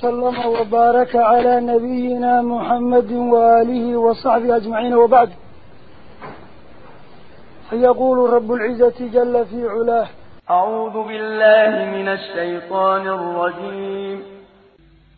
سلم وبارك على نبينا محمد وآله وصحبه أجمعين وبعد. فيقول رب العزة جل في علاه. أعوذ بالله من الشيطان الرجيم.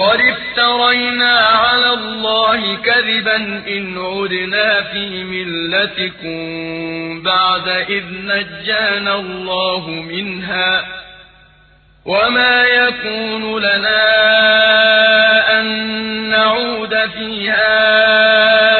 قد افترينا على الله كذبا إن عدنا في ملتكم بعد إذ نجانا الله منها وما يكون لنا أن نعود فيها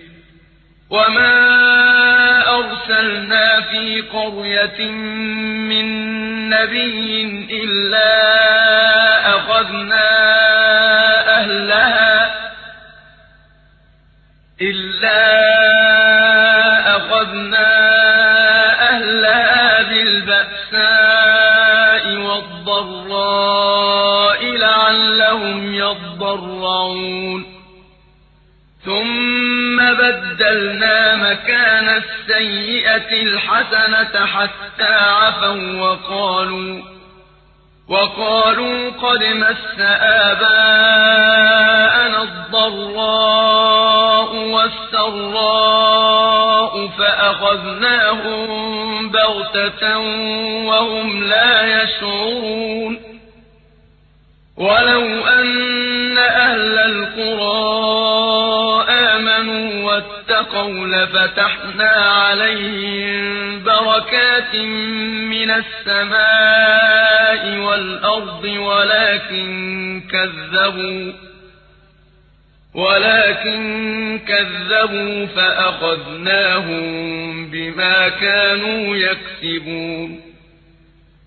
وما أرسلنا في قرية من نبي إلا أخذنا أهلها إلا أخذنا بدلنا مكان السيئة الحسنة حتى عفوا وقالوا وقالوا قد مس آباءنا الضراء والسراء فأخذناهم بغتة وهم لا يشعرون ولو أن أهل القرى آمنوا واتقوا لفتحنا عليهم بركات من السماء والأرض ولكن كذبوا ولكن كذبوا فأخذناهم بما كانوا يكسبون.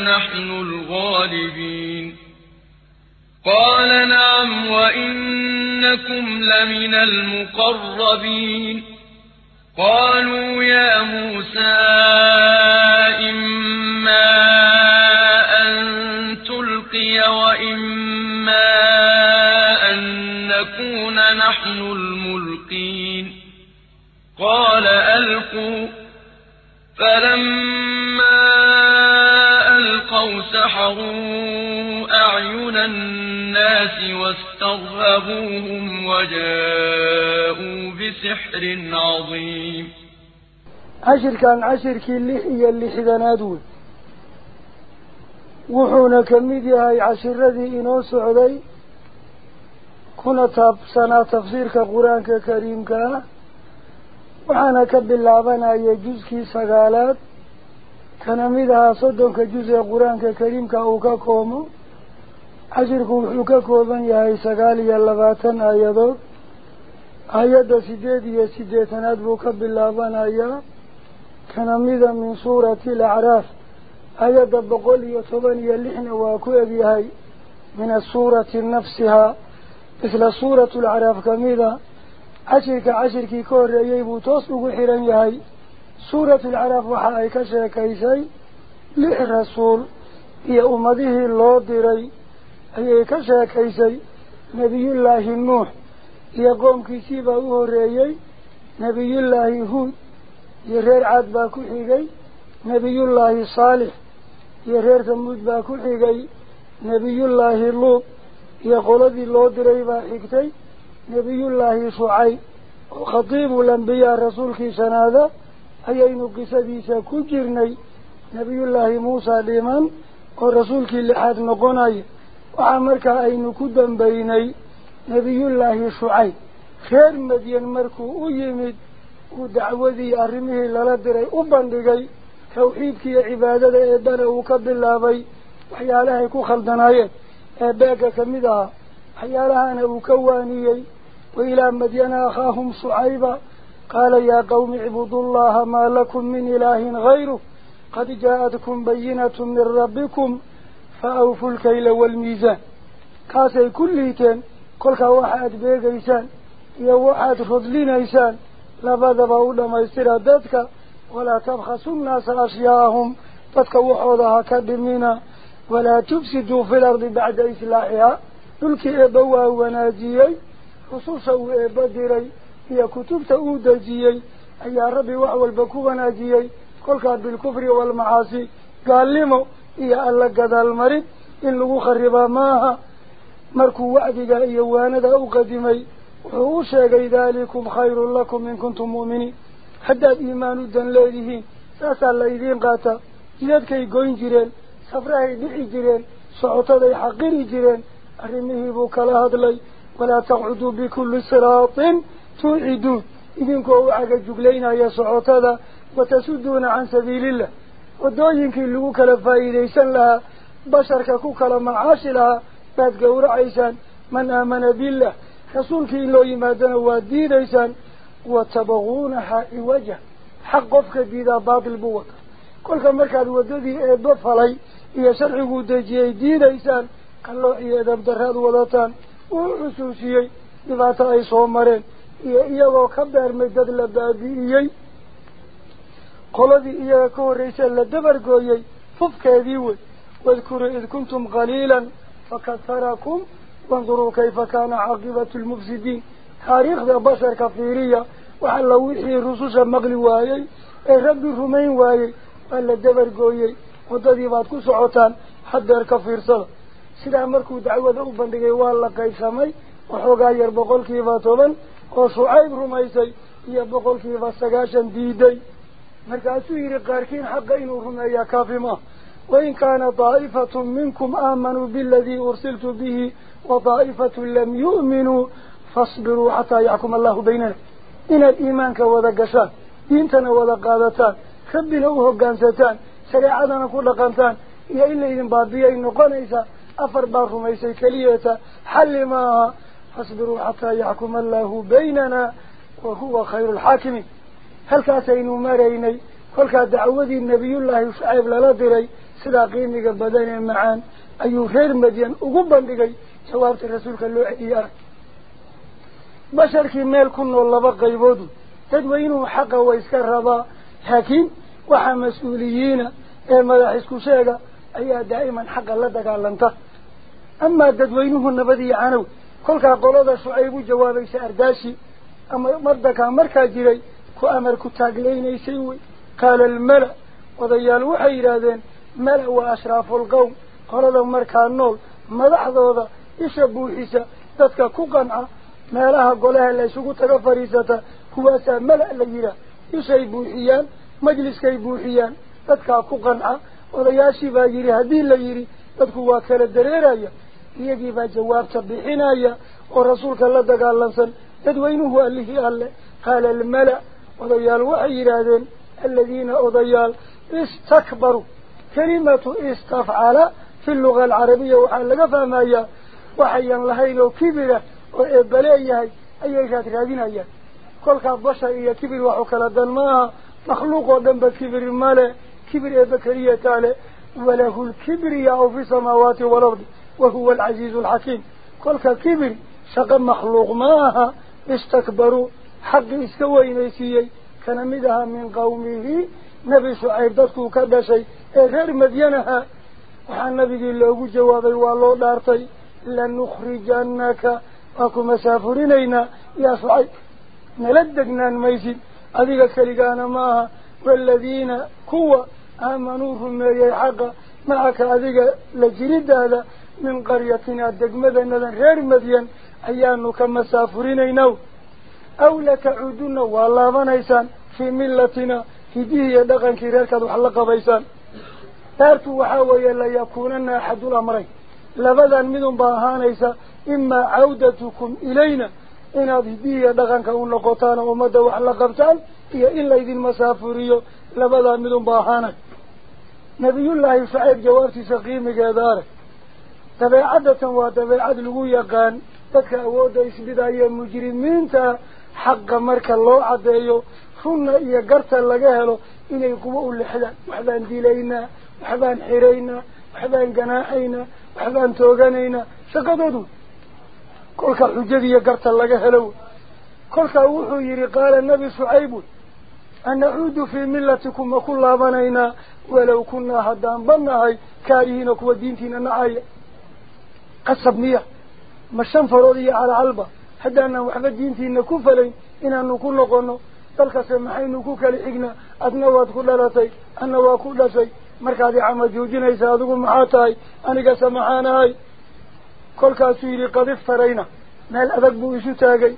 نحن الغالبين قال نعم وإنكم لمن المقربين قالوا يا موسى إما أن تلقي وإما أن نكون نحن الملقين قال ألقوا فلما ألقوا سحروا أعين الناس واسترهبوهم وجاءوا بسحر عظيم. عشر كان عشر كي اللحية اللي حدنادون وحونا كميدي هاي عشر ذي إنو سعودي. كنا تاب سنة تفسير كقرآن كريم كان وحانا كباللعبنا يجوز كي سقالات. Sagaal iyo labaatan aayadood aayadda sideed iyo siddeetanaad buu ka bilaabanayaa kana mida min suurati alacraaf aayadda boqol iyo toban iyo lixna waa ku egyahay min asuurati nafsihaa isla suuratu alacraaf kamida cashirka cashirkii ka horreeyey buu toos ugu xiran yahay سورة العرف وحا أي كشيكيسي لح رسول هي أمده الله ديري. أي كشيكيسي نبي الله النوح هي قوم كيسيبا وهريي نبي الله هود. يرير عاد باكو حيقي. نبي الله صالح. يرير ثمود باكو حيقي. نبي الله اللوب يقول ذي الله ديري باحكتي نبي الله شعي وخطيب الأنبياء رسول كي سنادة. Lixaad noqonaya waxaa markaa aynu ku dambaynay nebiyullaahi shucayb reer madyan markuu u yimid uu dacwadii arrimihii lala diray u bandhigay tawxiidkiiyo cibaadada eebbana uu ka bilaabay waxyaalahay ku khaldanaayeen ee beega ka mid ahaa waxyaalahana uu ka waaniyey wa ilaa madyana akhaahum shucayba قال يا قوم اعبدوا الله ما لكم من إله غيره قد جاءتكم بينة من ربكم فأوفوا الكيل والميزان. كاسي كليتين كل واحد بيغ إيسان يا واحد فضلين إيسان لبذا بأولا ما يصير ذاتك ولا تبخسوا الناس أشياءهم تتك وحوضها كدمينا ولا تفسدوا في الأرض بعد إسلاحها تلك إضواء وناجيي خصوصا إبادري هي كتبته ودجيي يا ربي واول بكوغنا ناجيي كل كان بالكفر والمعاصي. قال لي مو يا الله قدال المريض. إن لو خربا ماها. مركو وعدي قال إيوانا أو قديمي هو شيغي ذلكم خير لكم إن كنتم مؤمنين. حتى إيمان دن ليه ساس الله يدين قاتا. جيد كي غوين جيرين. سفره دي جيرين. صوتو دي حقين جيرين. ارمي بو كلا ولا تقعدوا بكل صراط. Tuuciduun idinkoo u cagajuglaynaya socotada watasuduuna can sabiilillah waddooyinkii lagu kala faa'iidaysan lahaa basharka ku kala macaashi lahaa baad gowracaysaan man aamana billah rasuulkii in loo yimaadana waad diidaysaan watabaguunaha ciwaja xaq qofka diidaa baatil buu wata kolka markaad waddadii eebba falay iyo sharciguu dejiyey diidaysaan qallooc iyo edab daraad wadataan uu xusuusiyey dhibaato ay soo mareen iyaga ka horraysa la dabargooyey fufkeedii wey wadkuruu id kuntum qaliilan fakaharakum wanduruu kayfa kaana caaqibatu lmufsidiin taariikhda basharka fiiriya wax alla wixii rususha maqli waayey ee rabbi rumayn waayey waa la dabargooyey waddadii baad ku socotaan haddeer ka fiirsada sidaa markuu dacwada u bandhigay waa la qaybsamay waxoogaa yar boqolkiiba toban وشعيب رميسي يا بقول في فسقاشن ديدي مركاسو يري قاركين حقين رميا كافما وإن كان ضائفة منكم آمنوا بالذي أرسلت به وضائفة لم يؤمنوا فاصبروا حتى يعكم الله بيننا إن الإيمان كوذا قشان دينتنا وذا قادتان خبلوه قانستان سريعة نقول قانتان يا إلا إذن بابية إنه قانيسا أفر بار رميسي كليوتا حل allahu baynana wa huwa khayru alxaakimiin halkaasaynu maraynay kolkaa dacwadii nebiyullaahi shucayb lala diray sidaa qiimiga badan ee macaan ayuu reer madyan ugu bandhigay jawaabta rasuulka loo celiyey arag basharkii meel ku nool laba qayboodu dadweynuhu xaqa way iska rabaa laakiin waxaa mas-uuliyiina ee madax isku sheega ayaa daa'iman xaqa la dagaalanta amaa dadweynuhu nabadiyo canow kolkaa qolada shucayb u jawaabaysa ardaashi ama mardakaa markaa jiray ku amar ku taagleynaysay wey qaala almala odayaal waxay yidhaahdeen mala waa ashraafulqowm qolada markaa nool madaxdooda isha buuxisa dadka ku qanca meelaha golaha la isugu taga fadhiisata kuwaasaa mala la yidhaah ishay buuxiyaan majliskay buuxiyaan dadkaa ku qanca odayaashii baa yidhi haddii la yidhi dadku waa kala dareeraya يجيب جواب بحناية ورسولك الله دقال لنصن تدوينه أليه الله قال الملأ وضيال وحي الذين وضيال استكبروا. كلمة استفعال في اللغة العربية وحال لقفا مايا وحيا لهيلو كبرة وإبليه أيها شاتر هذين أيها كل بشر إيا كبر وحكلا دنماها مخلوق ودنب كبر المال كبر إبكرية تالي وله الكبر يعو في سماواته والأرض. وهو العزيز الحكيم. كل كبر شق مخلوق ماها استكبروا حق استوين يسيي كنمدها من قومه. نبي سعيد دسكو كذا شيء إيه غير مدينها. وحن نبي الله جواب والله دارتي. لن لنخرجنك. أكو مسافرينينا. يا سعيد نلدقنا الميزين أذيك كليقان ماها والذين كوا آمنوهم يحق معك أذيك لجريد هذا. من قريتنا دقمدنا غير مدين أيانو كمسافرين اينو أو لك عدونا والله نيسان في ملتنا في ديهي دقن كريركا دوحلق بيسان. تارتو وحاوي اللي يكونن أحد الأمرين لبدن منهم باهانيسا إما عودتكم إلينا. إن أبهدية دقن كون لقطان ومدى وحلقة بيسان هي إلا إذ المسافرية لبدن منهم باهانيسا نبي الله سعيد جوابتي سقيم جادارك dabeecadatan waa dabeecad lagu yaqaan dadka awoodda isbidaya mujrimiinta xaqa marka loo caddeeyo runna iyo garta laga helo inay kuwa u lexdaan waxbaan dilaynaa waxbaan xiraynaa waxbaan ganaaxaynaa waxbaan tooganaynaa shaqadoodu kolka xujadiiyo garta laga helo كل كوحو يري قال النبي شعيب أن نعود في ملتكم وكل بنينا ولو كنا هدان بناهي كارهينك ودينتنا قصب مياه مشان فرودية على علبة حتى أنه وحبا دينتنا كفلين إن نكون قلنا dalka maxaynu ku kala xignaa adna waad ku dhalatay anna waa ku dhashay markaad icama joojinaysa adigu maxaa tahay anigase maxaanahay kolkaasuu yidhi qad iftarayna meel adag buu isu taagay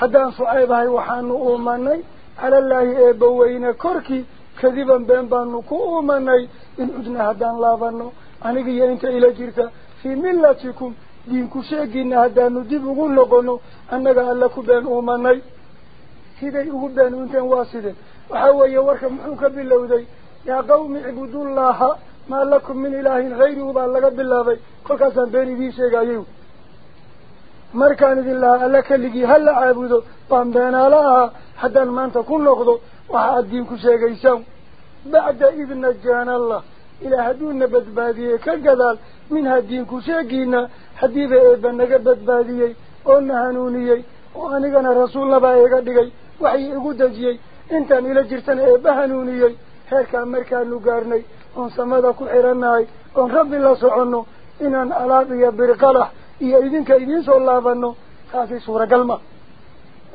haddaan shucayb ahay waxaanu uumanay calallaahi eebbaweyne korkii kadiban been baanu ku uumanay in cudna haddaan laabano anigiyo inta ila jirta millatikum diinku sheegiina haddaanu dib ugu noqono annaga alla ku been uumanay siday ugu beenuunteen waa sideen waxa weeye warka muxuu ka bilowday yaa qawmi icbudullaha maa lakum min ilaahin hayruhu baa laga bilaabay kolkaasaan been idiin sheegayay markaan idin lahaa alla keligii ha la caabudo baan beenaala ahaa haddaan maanta ku noqdo waxa aad diinku sheegaysaan bacda id najaana allah ilaa hadduuna badbaadiyey ka gadaal oo na hanuuniyey oo anigana rasuulnabaa iga dhigay waxay igu dejiyey intaan ila jirtana eebba hanuuniyey heerkaa markaanu gaarnay oon samada ku xirannahay oon rabbi la soconno inaan alaab iyo birqalax iyo idinka idiin soo laabanno taasi suuragal ma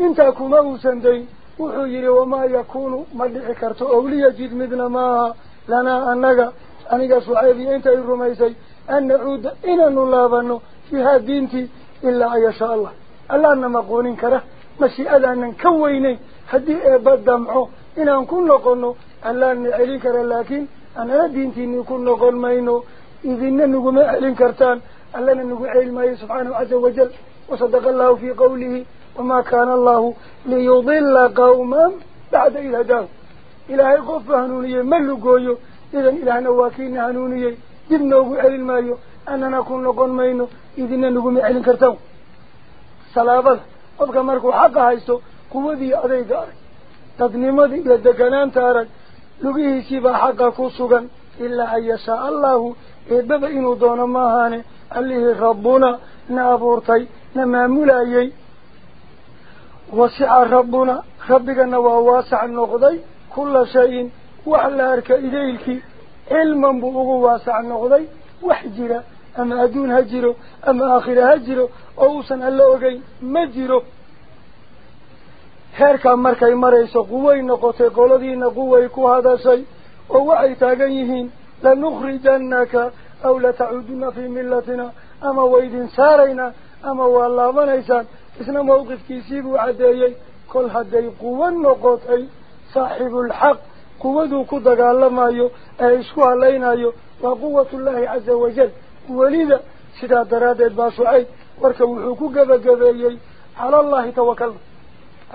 intaa kuma uusan dayn wuxuu yidhi wamaa yakuunu ma dhici karto owliya jid midna maaha lanaa annaga aniga shucayb iyo intay rumaysay أن نعود إن نلابنه في هذه دينتي إلا عيشاء الله. ألا أن نقولين كره ماشي ألا أن نكويني هذه أباد دمعه. إن نكون نقولنه ألا أن نعلين كره لكن أنا دينتي نكون نقول ما إنه إذن نقوم أعلين كرتان ألا أن نقول علمه سبحانه عز وجل وصدق الله في قوله وما كان الله ليضل قوما بعد إلى داو هاي قفه هنونيه ملقوه إذا إلى نواكين هنونيه celin maayo annana ku noqon mayno idinna naguma celin kartaan salaabada qofka markuu xaqa haysto quwadii adayga arag dadnimadii iyo deganaanta arag lugihiisiibaa xaqa ku sugan ilaa an yashaa allahu eebbaba inuu doono maahaane allihii rabbuna na abuurtay na maamulayey wasica rabbuna rabbigana waa waasac noqday kulla shayin wax la arka idaylkii ama adduun ha jiro ama aakhira ha jiro oo uusan alla ogeyn ma jiro heerkaa markay marayso quway noqotay qoladiina quway ku hadashay oo waxay taagan yihiin lanukhrijannaka aw latacuduna fii millatina ama waydin saaraynaa ama waa laabanaysaan isna mawqifkiisii buu caddeeyey kol hadday quwo noqotay saaxibulxaq quwaduu ku dagaalamayo ee isku halaynayo waa quwatullaahi caza wajal welida sidaa daraaddeed baa shucayb warka wuxuu ku gebagabeeyey cala allahi tawakalna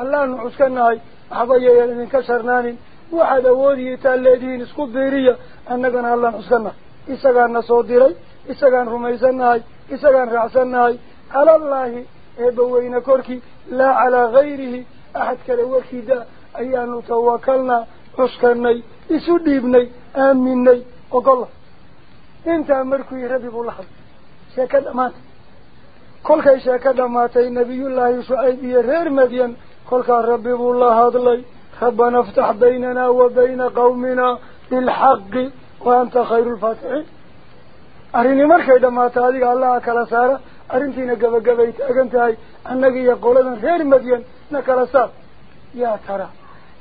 allaanu cuskanahay waxba yeeyan idinka sharnaanin waxaad awoodiyitaan leedihiin isku biiriya annagana allaan cuskanahay isagaana soo diray isagaan rumaysannahay isagaan raacsannahay calallaahi eebbaweyne korkii laa calaa gayrihi axad kale warkiida ayaanu tawakalnaa intaa markuu yihi rabbi buu la hadlay sheeko dhamaatay kolkay sheeko dhamaatay nabiyullaahi shucayb iyo reer madyan kolkaa rabbi buu la hadlay rabbana iftax baynana wa bayna qawmina bilxaqi wa anta khayru lfaatixiin arrini markay dhammaato adiga allaha kala saara arrintiina gabagabay taagan tahay annaga iyo qoladan reer madyan na kala saar yaa tara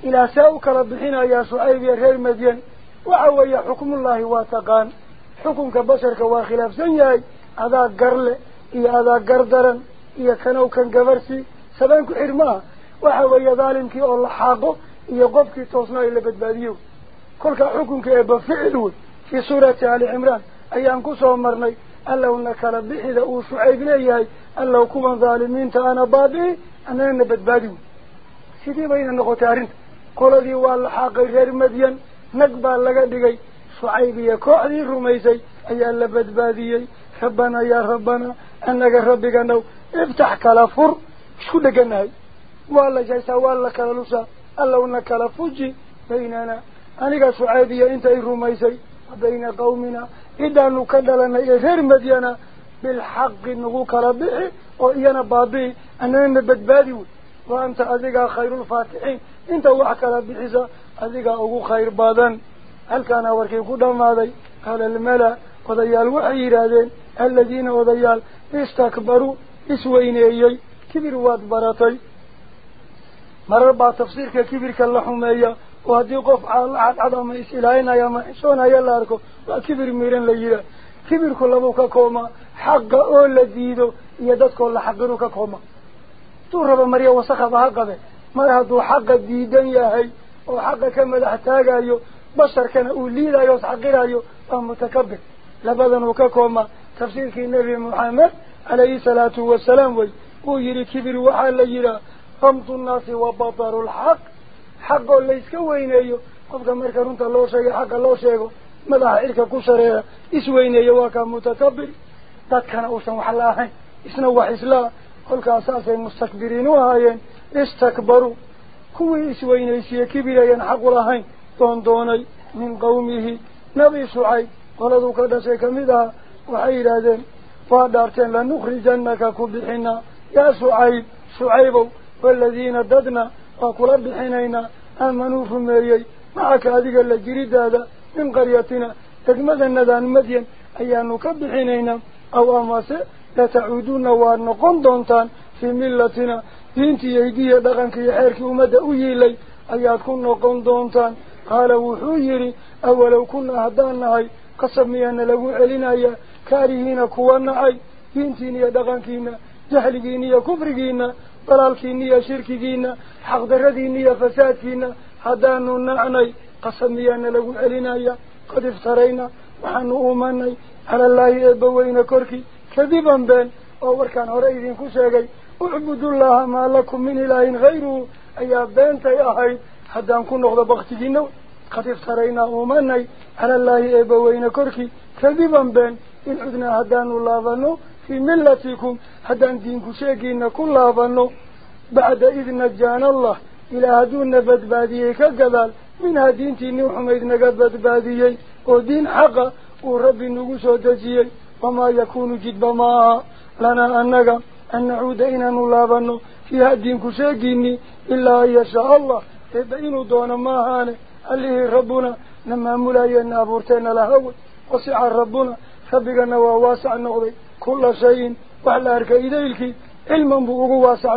إلى سأوك ربحين يا سعيب يا غير مدين وعوي حكم الله واتقان. حكم كبشر وخلاف سنياي هذا قرل إيا هذا قردرا إيا كانو كان قبرسي سبانك إرماء وحوي ذالنك الله حاقه إيا قبك توصنا إلا بدباديو. كلك حكم إبا فعلو في سورة على عمران. أيانكو سومرني ألا أنك ربحي ذا أو سعيب ألا كوما ظالمين تأنا بابي أنا إنا بدباديو. سيدي بين النقطة shucayb iyo kooxdii rumaysay ayaa la badbaadiyey rabbana yaa rabbana annaga rabbiganow iftax kala fur isku dheganahay waa la jaysaa waa la kala lusaa allowna kala fuji baynana aniga shucayb iyo intay rumaysay wa bayna qawmina cidaanu ka dhalanay ee reer madyana bilxaqi nagu kala bixi oo iyana baabi'i annana badbaadi wey انت وحكى بحسا أذيك أغو خير بادن هل كان وركي قدام هذا قال الملا وضيال وحيرادين الذين وضيال استكبروا اسوين ايي كبير واد براتي مرر با تفسير كبير كاللحومية وهدي قف على عدم إسئلين يا ما كل كل ما هدو حق ديدن يا هي وحق كما تحتاج أيو بشر كان أوليدا يوس حقير أيو متكبر لبدن وككوما تفسير النبي محمد عليه الصلاة والسلام وي ويري كبير وحال يرى فمت الناس وبطر الحق حق ليس كوينيو قفك مركا رنت الله شيء حق الله شيء مدح إلك استكبروا. كوي إسوينيسي كبيرين حق لهين دون دوني من قومه. نبي سعيد قلدوا كدسي كمدها وحيرادين فادارتين لنخرجنك كبحنا. يا سعيد سعيب والذين ددنا. وكل بحنينا آمنوا فميي معك هذه الجريد هذا. من قريتنا. تجمد الندان مدين أيانو كبحنينا دينتي يهدية دغنك يحيرك ومدى أيلي أيات كن نقون دونتان قال وحويري أولو كنا هدانهاي قسمينا لغو علينا كارهين كوانعي دينتين يا دغنكينا جهلكين يا كفركين ضلالكين يا شركين حق دردين يا فسادكين هدانو نعني قسمينا لغو علينا قد افترينا وحنو أماني على الله إبوين كركي كذبا بين أول كان هرأيدين كساقي اعبدوا الله ما لكم من إله غيره. أي بنت يا هاي حتى نكون نغضى بغتجين قد افترينا أماني. على الله إبوين كركي كذبا بين إن عدنا هدان الله ظنوا في ملتكم. هدان دينكو شاقين كل ظنوا بعد إذ نجان الله. إلى هدون نبت باديه كقبال من دينتي نوح ميد نقبت باديه ودين حقا ورب نقوس ودجيه وما يكون جد معها لنا أنك أن نعود إنا نلابن فيها الدين كساقيني إلا أن يشاء الله. إبئين دون ما هاني اللي ربنا. لما ملايين أبورتين لهو وسع ربنا. ربنا وواسع النغضي كل شيء. وعلى أرك إليك. علما بقوا واسع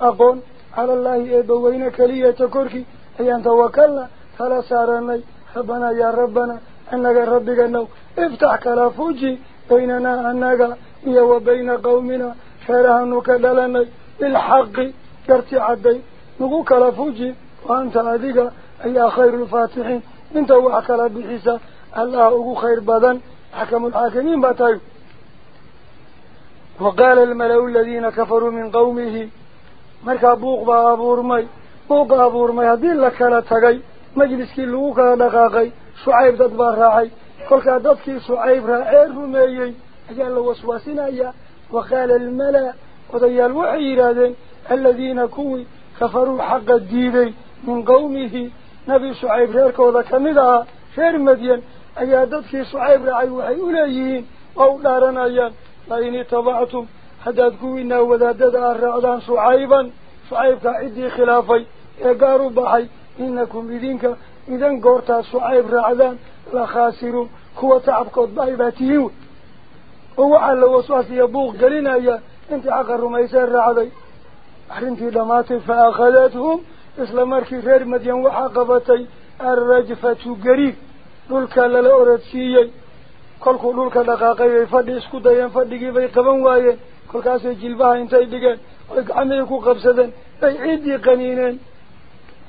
أقول على الله إبوين كلية كركي أيان توكلنا فلا سارني ربنا يا ربنا. أنك ربك أنه. افتح كلافوجي. بيننا أنك. وبين قومنا. خيرها نكدلنا بالحق. كرتي عدي. نقول كلافوجي وأنت أذيك. أي خير الفاتحين. أنت وحكلا بحسا الله أقو خير بدن. حكم الحاكمين باتايو. وقال الملأ الذين كفروا من قومه. مركا بوق بابور مي بوق بابور مي هذه لك لا تغي. مجلس كي لوكا دقاقي. شعيب ددبار راعي. كل كادتكي شعيب راعي رميي أجال وسواسنا يا وقال الملأ وضي الوحي الذين كوي كفروا حق الديدي من قومه. نبي شعيب ريركو ذا كمدها خير مدين. أي ددكي شعيب رعي وحي أوليين أو دارنايان لئن تبعتم حداد كوينا وذادد الرعدان شعيبا. شعيب كعدي خلافي يقاروا بحي. إنكم إذنك إذن قورتا شعيب رعدان لخاسرون. كوة تعبكوت بايباتيون هو على وسواس يبوغ قلنا يا انت حق الرميسان رعدي أحرنتي دماتي فأخذتهم إسلام مركي غير مدين وحاقبتي الرجفة قريب kolkuu dhulka dhaqaaqay ay fadhi isku dayeen fadhigii bay qaban waayeen kolkaasay jilbaha intay dhigeen oy gacmihii ku qabsadeen bay ciiddii qaniineen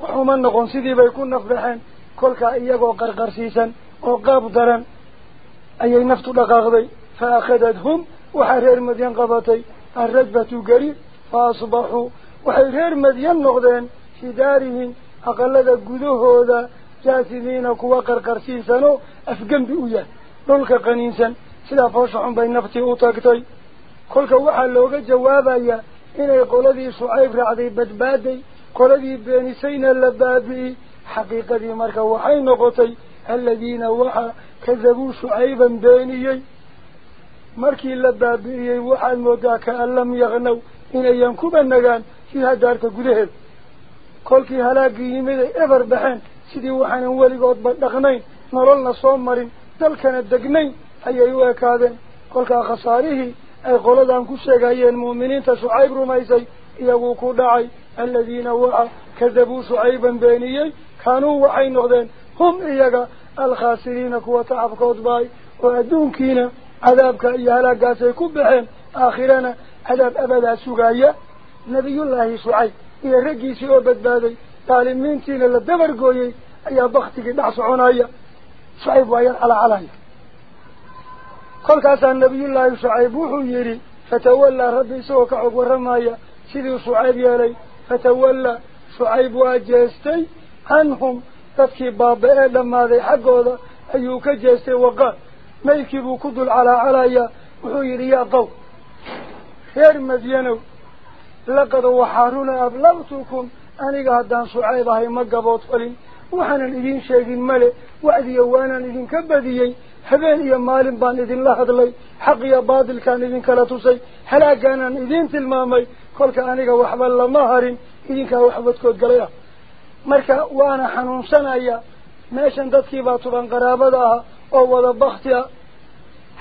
waxuma noqon sidii bay ku nafbaxeen kolkaa iyagoo qarqarsiisan oo qaab daran ayay naftu dhaqaaqday fa akhadathum waxaa reer madyan qabatay alrajbatu gariib fa asbaxuu waxay reer madyan noqdeen fii daarihim aqalada gudahooda jaasimiina kuwa qarqarsiisanoo afgembi u yahay dhulka qaniinsan sidaa foosha xun bay naftii u tagtay kolka waxaa looga jawaabayaa inay qoladii shucayb raacday badbaaday qoladii beenisayna la baabi'i xaqiiqadii marka waxay noqotay aladiina waxa kadabuu shucayban beeniyey baabi'iyey waxaad moodaa kaan lam yaqnow inayan kuba nagaan fiiha daarta gudaheeda kolkii halaagii yimid ay eber baxeen sidii waxaanan weligoodba dhaqnayn nololna soo marin dalkana degnayn ayay u ekaadeen kolkaa khasaarihii ay qoladan ku sheegayeen mu'miniinta shucayb rumaysay iyaguu ku dhacay aladiina waxa kadabuu shucayban beeniyey kaanuu waxay noqdeen hum iyaga alkhaasiriina kuwa tacabkood baay oo adduunkiina cadaabka iyo halaagaasay ku baxeen aakhirana cadaab abadaa sugaaya nebiyullaahi shucayb iyo raggiisii oo badbaaday daalimiintiina la dabargooyey ayaa baktigii dhex soconaya shucayb waa yar calacalaya kolkaasaa nebiyullaahi shucayb wuxuu yidhi fatawallaa rabbi isagoo ka xog warramaya sidii shucayb yeelay fatawallaa shucayb waa jeestay canhum dadkii baaba ee dhammaaday xaggooda ayuu ka jeestay waqaal ku dul calaacalaya wuxuu yidhi yaa qow reer madyanow laqad waxaa runa ablaqtukum aniga haddaan shucayb ahay ma gabood falin waxaanan idiin sheegin male wacdiya waanaan idinka badiyey habeen iyo maalin baan idinla hadlay xaq iyo baadilkaan idinkala tusay halaagaanaan idiin tilmaamay kolka aniga waxba lama harin idinkaa waxbadkood galay ah marka waana xanuunsanaya meeshan dadkiibaa tuban qaraabada ah bakti ah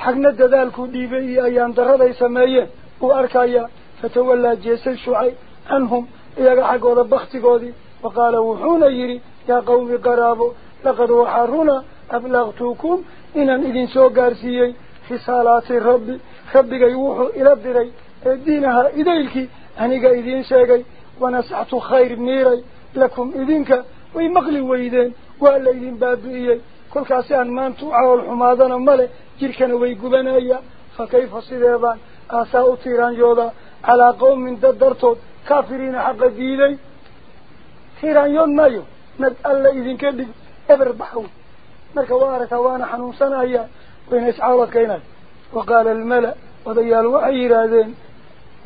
xagna dadaalkuu dhiibay iyo ayaan daraday sameeyeen uu arkaya fatawallaa jeesay shucay canhum iyaga xaggooda baktigoodii waqaala wuxuuna yidhi yaa qawmi qaraabo laqad waxaa runa ablaqtukum inaan idin soo gaarsiiyey risaalaati rabbi rabbigay wuxuu ila diray ee diinaha idaylkii aniga idiin sheegay wanasaxtu khayr miiray lakum idinka way maqli weydeen waa laydin baabi'iyey cawl xumaadana male jirkana way gubanaya fa kayfa sideebaan aasaa u tiiraanyooda calaa qawmin dad dartood kaafiriina xaqa diiday tiiraanyood maayo nad alla idinka dhig eber baxaw marka waa aragtaa waana xanuunsanaya wayna iscaawadkaynay wa qaala almala odayaal waxay yidhaahdeen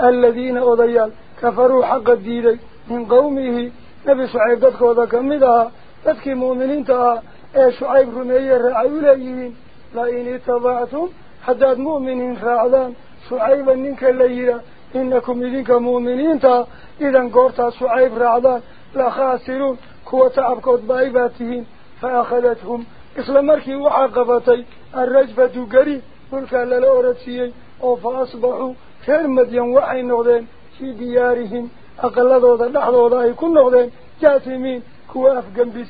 aladiina odayaal kafaruu xaqa diiday min qawmihi nebi shucayb dadkooda kamid ahaa dadkii mu'miniinta ahaa إيه شعيب رمي الرعي ليين لئن اتبعتم حداد مؤمنين رعلان شعيب ننك الليلة إنكم إذنك مؤمنين تا. إذن قرطا شعيب رعلان لا خاسرون كوة عبكوت بايباتهين فأخذتهم إسلامك وعقبتي الرجبة قري ملكا للأورتسيي أو فأصبحوا كان مدين وعين نغدين في ديارهم أقلدوا ذو ذا نحضو ذاه كل نغدين. جاسمين كواف جنبي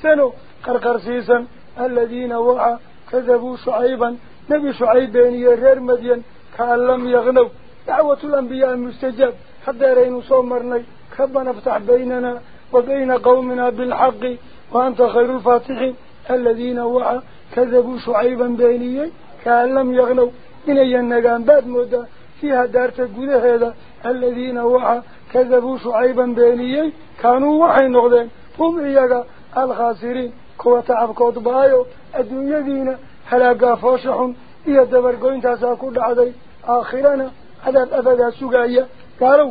قرقرسيسا الذين وعى كذبوا شعيبا. نبي شعيب شعيبين غير مديا كأن لم يغنوا. دعوة الأنبياء المستجاب. حتى رينو صومرني كبا نفتح بيننا وبين قومنا بالحق. وأنت خير الفاتحين. الذين وعى كذبوا شعيبا بيني كأن لم يغنوا. من ينقان بعد مدة فيها دار تقول هذا. الذين وعى كذبوا شعيبا بيني كانوا وعين نغذين هم إياقا الخاسرين. Kuwa tacabkood ba-ayo adduunyadiina halaagaa foosha xun iyo dabargoyntaasaa ku dhacday aakhirana cadaab abadaa sugaaya gaalow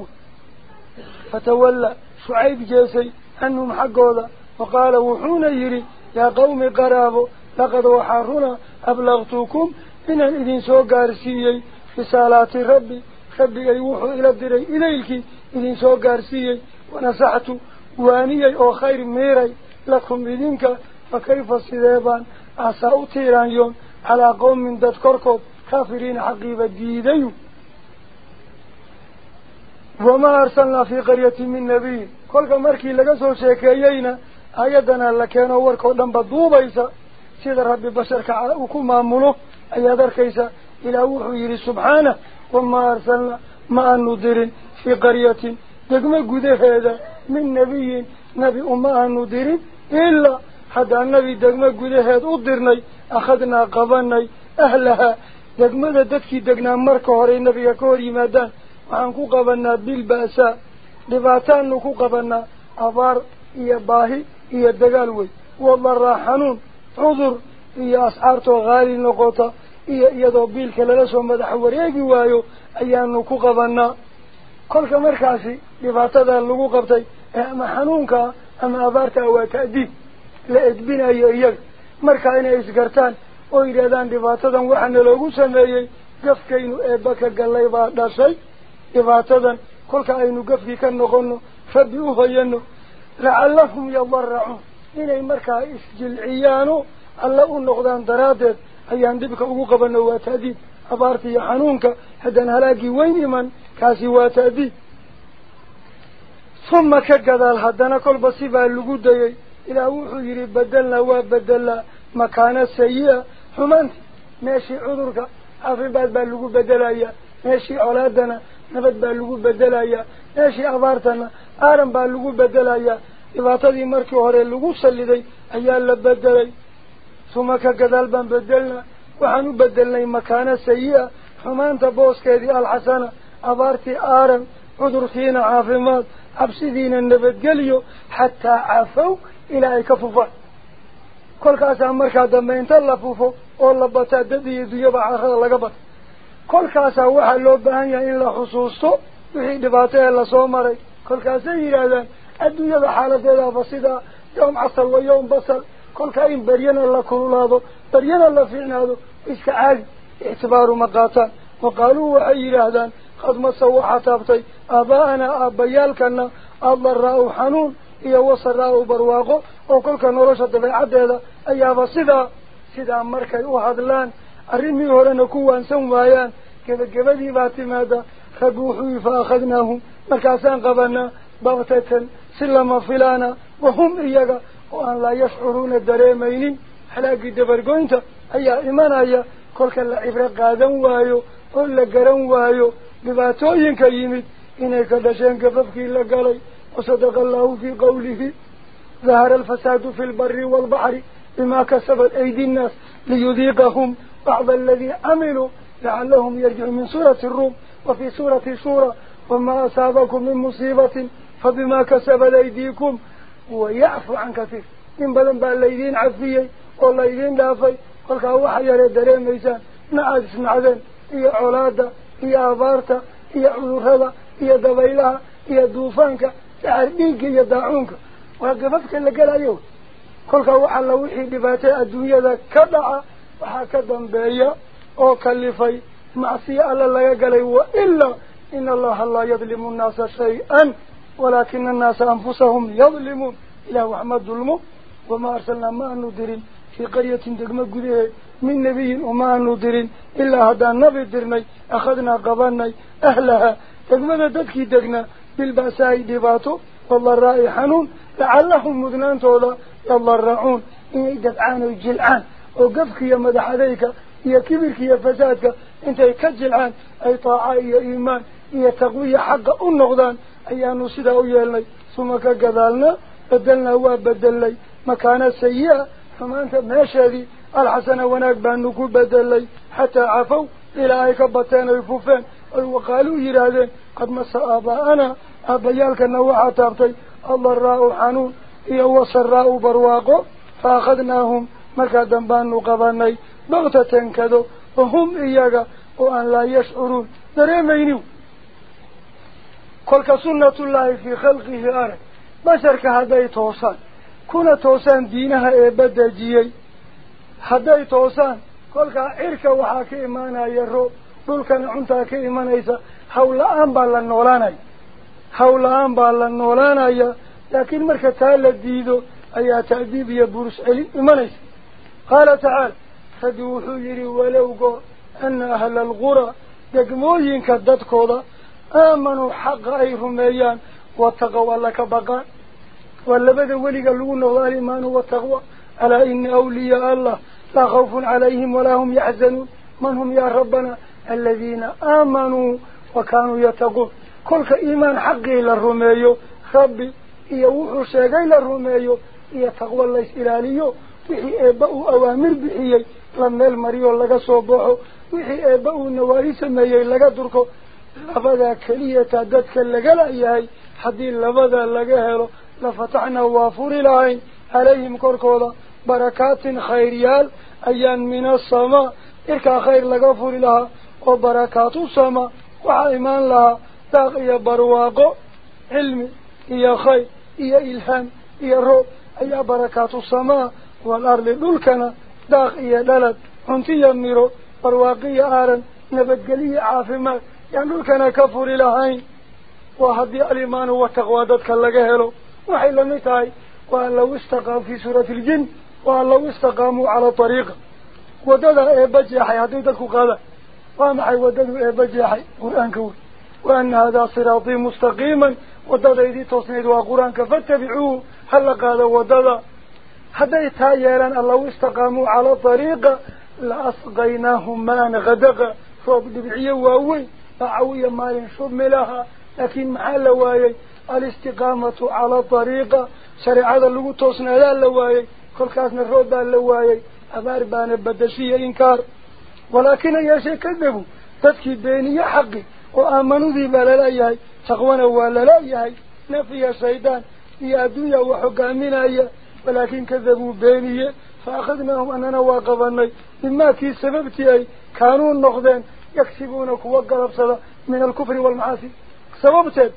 fatawalla shucayb jeesay canhum xaggooda waqaala wuxuuna yidhi yaa qawmi qaraabo laqad waxaa runa ablaqtukum inaan idin soo gaarsiiyey risaalaati rabbi rabbigay wuxuu ila diray idaylkii idin soo gaarsiiyey wanasaxtu waaniyey oo khayr miiray lakum idinka فكيف سيدان أساؤتيران يوم على قوم من ذاتكركو كافرين حقيبة ديدين وما أرسلنا في قرية من نبي. كل مركي لغسو شكيين أيضنا لكينا واركو دنبا دوبايسا سيد ربي بشرك على أكو مامونه أيضر كيسا إلى وحيري سبحانه. وما أرسلنا ما أنذر في قرية. دقم قده هذا من نبي. نبي وما أنذر إلا haddaan nebi degmo gudaheed u dirnay akhadnaa qabanay ahlahaa degmada dadkii degnaa marka horey nebiga ka hor yimaadaan waxaan ku qabanaa bilba'saa dhibaataanu ku qabanaa abaar iyo baahi iyo dagaal wey wadaraa xanuun cudur iyo ascaartoo haali noqota iyo iyadoo biilka lala soo madaxa wareegi waayo ayaanu ku qabanaa kolka markaasi dhibaatadaa lagu qabtay ee ama xanuunkaa ama abaartaa waa ta'diib waxaana loogu sameeyey gafkaynu eebba ka gallay baa dhashay dhibaatadan kolka aynu gafkii ka noqono rabbi u hoyano lacallahum yadaracuun inay markaa isjilciyaano alla u noqdaan daraaddeed ayaan dhibka ugu qabano waa ta'diib abaarta iyo xanuunka haddaan halaagii weyn iman kaasi waa ta'diib uma ka gadaal haddana kolba sibaa lagu dayay إلى وحجري بدلنا وبدلنا مكان سيئة. حمانت ماشي عذرك. أفر بعد بلغو بدلايا. ماشي أولادنا نبت بلغو بدلايا. ماشي أبارتنا آرم بلغو بدلايا. إباطة دي مركي وهري اللغو سلدي. أيال لبدلي ثم كقدال بان بدلنا. وحنو بدلنا مكان سيئة. حمانت بوسك دي الحسنة. أبارتي آرم. عذر فينا عافمات. أبسدين النبت قليو. حتى عافوك dambe inta la fufo oo la bataa dad iyo dunyaba carrada laga bata kolkaasaa waxaa loo baahan yahay in la xusuusto wixii dhibaato ee lasoo maray kolkaasay yidhaahdaan adduunyada xaaladeedaaba sidaa yowm casal wa yowm basal kolkaa in beryana la kululaado beryana la fiicnaado iska caadi ictibaaru ma qaataan waqaaluu waxay yidhaahdaan qad masa waxaa taabtay aabaa'anaa aabbayaalkana addaraa-u xanuun sidaa sidaa markay u hadlaan arrimii horena ku waansan waayaan gebagabadii baa timaada rabbi wuxuu yii fa akhadnaahum markaasaan qabanaa baktatan si lama filaana wahum iyaga oo aan laa yashcuruuna dareemaynin halaagii dabargoynta ayaa imanaya kolka la cibro qaadan waayo oo la garan waayo dhibaatooyinka yimid inay ka dhasheen gafafkii la galay وصدق الله في قوله ظهر الفساد في البر والبحر بما كسبت أيدي الناس ليذيقهم بعض الذي عملوا لعلهم يرجعوا من سورة الروم وفي سورة سورة وما أصابكم من مصيبة فبما كسبت أيديكم ويعفو عن كثير. إن بلن بأن الليذين عفية والليذين لافي. قلت هو حجر الدرين ميزان. نعاد اسم عذن هي أولادة هي أبارتة هي عذرها. هي دبيلها. هي دوفانك. سعر دينك يدعونك وقفتك اللي قال عليهم كلك هو على وحي دفاته الدنيا ذا كدعا وحاكا دنبايا أو كلفاي معصية على الله قال وإلا إن الله لا يظلم الناس شيئا ولكن الناس أنفسهم يظلمون. إلى محمد ظلمه وما أرسلنا ما ندرين في قرية دقمة قدية. من نبي وما ندرين إلا هذا النبي درني. أخذنا قباني أهلها. دقمة دكي دقنا. بالبأساء دباته والله رائحانون لعلهم مذنان تولى والله الرعون إن يدعان الجلعان وقفك يا مدح عليك يا كبرك يا فسادك إنت يكجلعان أي طاعة يا إيمان يا تقوية حق النغضان أيان نصد أويالي ثم كذلنا بدلنا هو لي مكان سيئة فما أنت ماشي الحسن وناك بدل لي حتى عفو إلى أيك بطين ويفوفان yidhaahdeen qad masa aabaa'ana aabbayaalkana waxaa taabtay adaraa'u xanuun iyo wasaraa-u barwaaqo fa akhadnaahum markaa dambaanu qabanay baktatan kado wahum iyaga oo aan laa yashcuruun dareemaynin kolka sunnatullaahi fii khalqihi arag basharka hadday toosaan kuna toosaan diinaha eebba dejiyey hadday toosaan kolkaa cirka waxaa ka imaanaya roob hawla-aan baa la noolaanaya hawla-aan baa la noolaanaya laakiin marka taa la diido ayaa ta'diib iyo burus celin imanaysa qaala tacaala rabbi wuxuu yidhi walow goor ana ahla alquraa degmooyinka dadkooda aamanuu xaqa ay rumeeyaan wataqow alla ka baqaan waa labada weliga lagu noqdo alimaanu wataqwa alaa ina awliyaa allah laa khawfun calayhim walaa hum yaxzanuun man hum yaa rabbana aladiina aamanuu wa kaanuu yattaquun kolka iimaan xaqii la rumeeyo rabbi iyo wuxuu sheegay la rumeeyo iyo taqwo lays ilaaliyo wixii eebba uu awaamir bixiyey la meel mariyo laga soo baxo wixii eebba uu nawaahi sameeyey laga durko labadaa keliyata dadka lagala yahay haddii labada laga helo lafataxnaa waa furi lahayn calayhim korkooda وبركات السماء وعيمان لها. تغي برواق علمي. إيا خير. إيا إلهام. إيا الرب أي بركات السماء والأرض للكنا. داخ إيا للد. هنتي يميرو برواقية آرا نبدقلي عافما يعني للكنا كفر لهين وهدي الإيمان والتقوى ذاتك اللقهلو وحي لنتاي وأن لو استقام في سورة الجن. وأن لو استقاموا على طريق. وذلك إيا بجي حياتي ذاتك قادة. ومحي وددوا إيبجيحي قرآن كوي وأن هذا صراطي مستقيما وددا إذي تصنيد وقرآن فاتبعوه. هل قال وددا هدي تايران الله استقاموا على طريقة لأسقيناهم مان غدق. فوق دبعية وأوي فعوية مال شب ملها لكن محل وايي. الاستقامة على طريقة شريعة اللغو توسنا لا لوايي كل كاسنا الروبا لوايي أبار بان بدشية إنكار. ولكن ياشي كذبوا. تذكي بيني حقي. وآمنوا ذي بللايهي تقوانا وللايهي نفي الشيطان يا دنيا وحقامنا إياه ولكن كذبوا بيني فأخذناهم أننا واقفني مما كي سببتي أي. كانوا النقدين يكسبون كوا قلب من الكفر والمعاصي. سببتي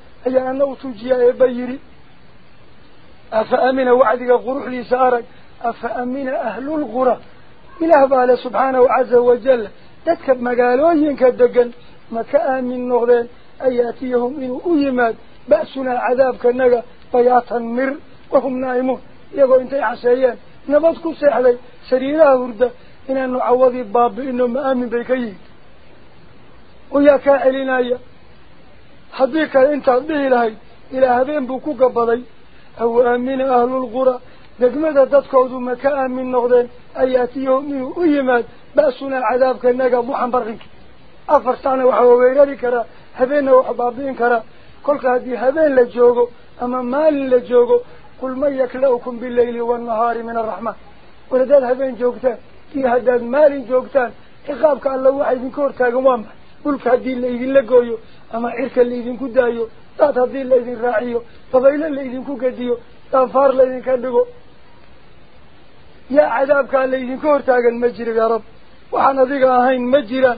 أي أنه أهل إله بالله سبحانه عز وجل. تتكب مقالوين ما كأمن نغدين أيأتيهم إنه أيماد بأسنا عذاب كالنغا بياتا مر وهم نائمون. يقول إنتي عسيان. نبضكو سيحلي سريرها ورده إنه عوضي باب إنه مآمن بيكيه ويا كائلنا يا حديك أنت به لهي إلى هذين بوكو قبضي أو آمن أهل الغرى دقمة دادكوذو مكاء من نغدين أياتيهم منه أيماد بأسنا العذاب كالناقا بوحن برغنك أفرسانا وحوويراري كرا هذين وحبابين كرا. كل هذه هذين لجوغو أما مال لجوغو قل من يكلأكم بالليل والنهار من الرحمة ولداد هذين جوغتان كي هداد مال جوغتان إقابك الله واحد من كورتاق وامح قلك هدي اللي إذن لقويو أما عرك اللي إذن كدايو تات هدي اللي إذن راعيو طبيل اللي إذن كديو تنفار اللي يا عذابك اللي إذن كورتاق المجرب يا رب وحنا ذيك هين مجرا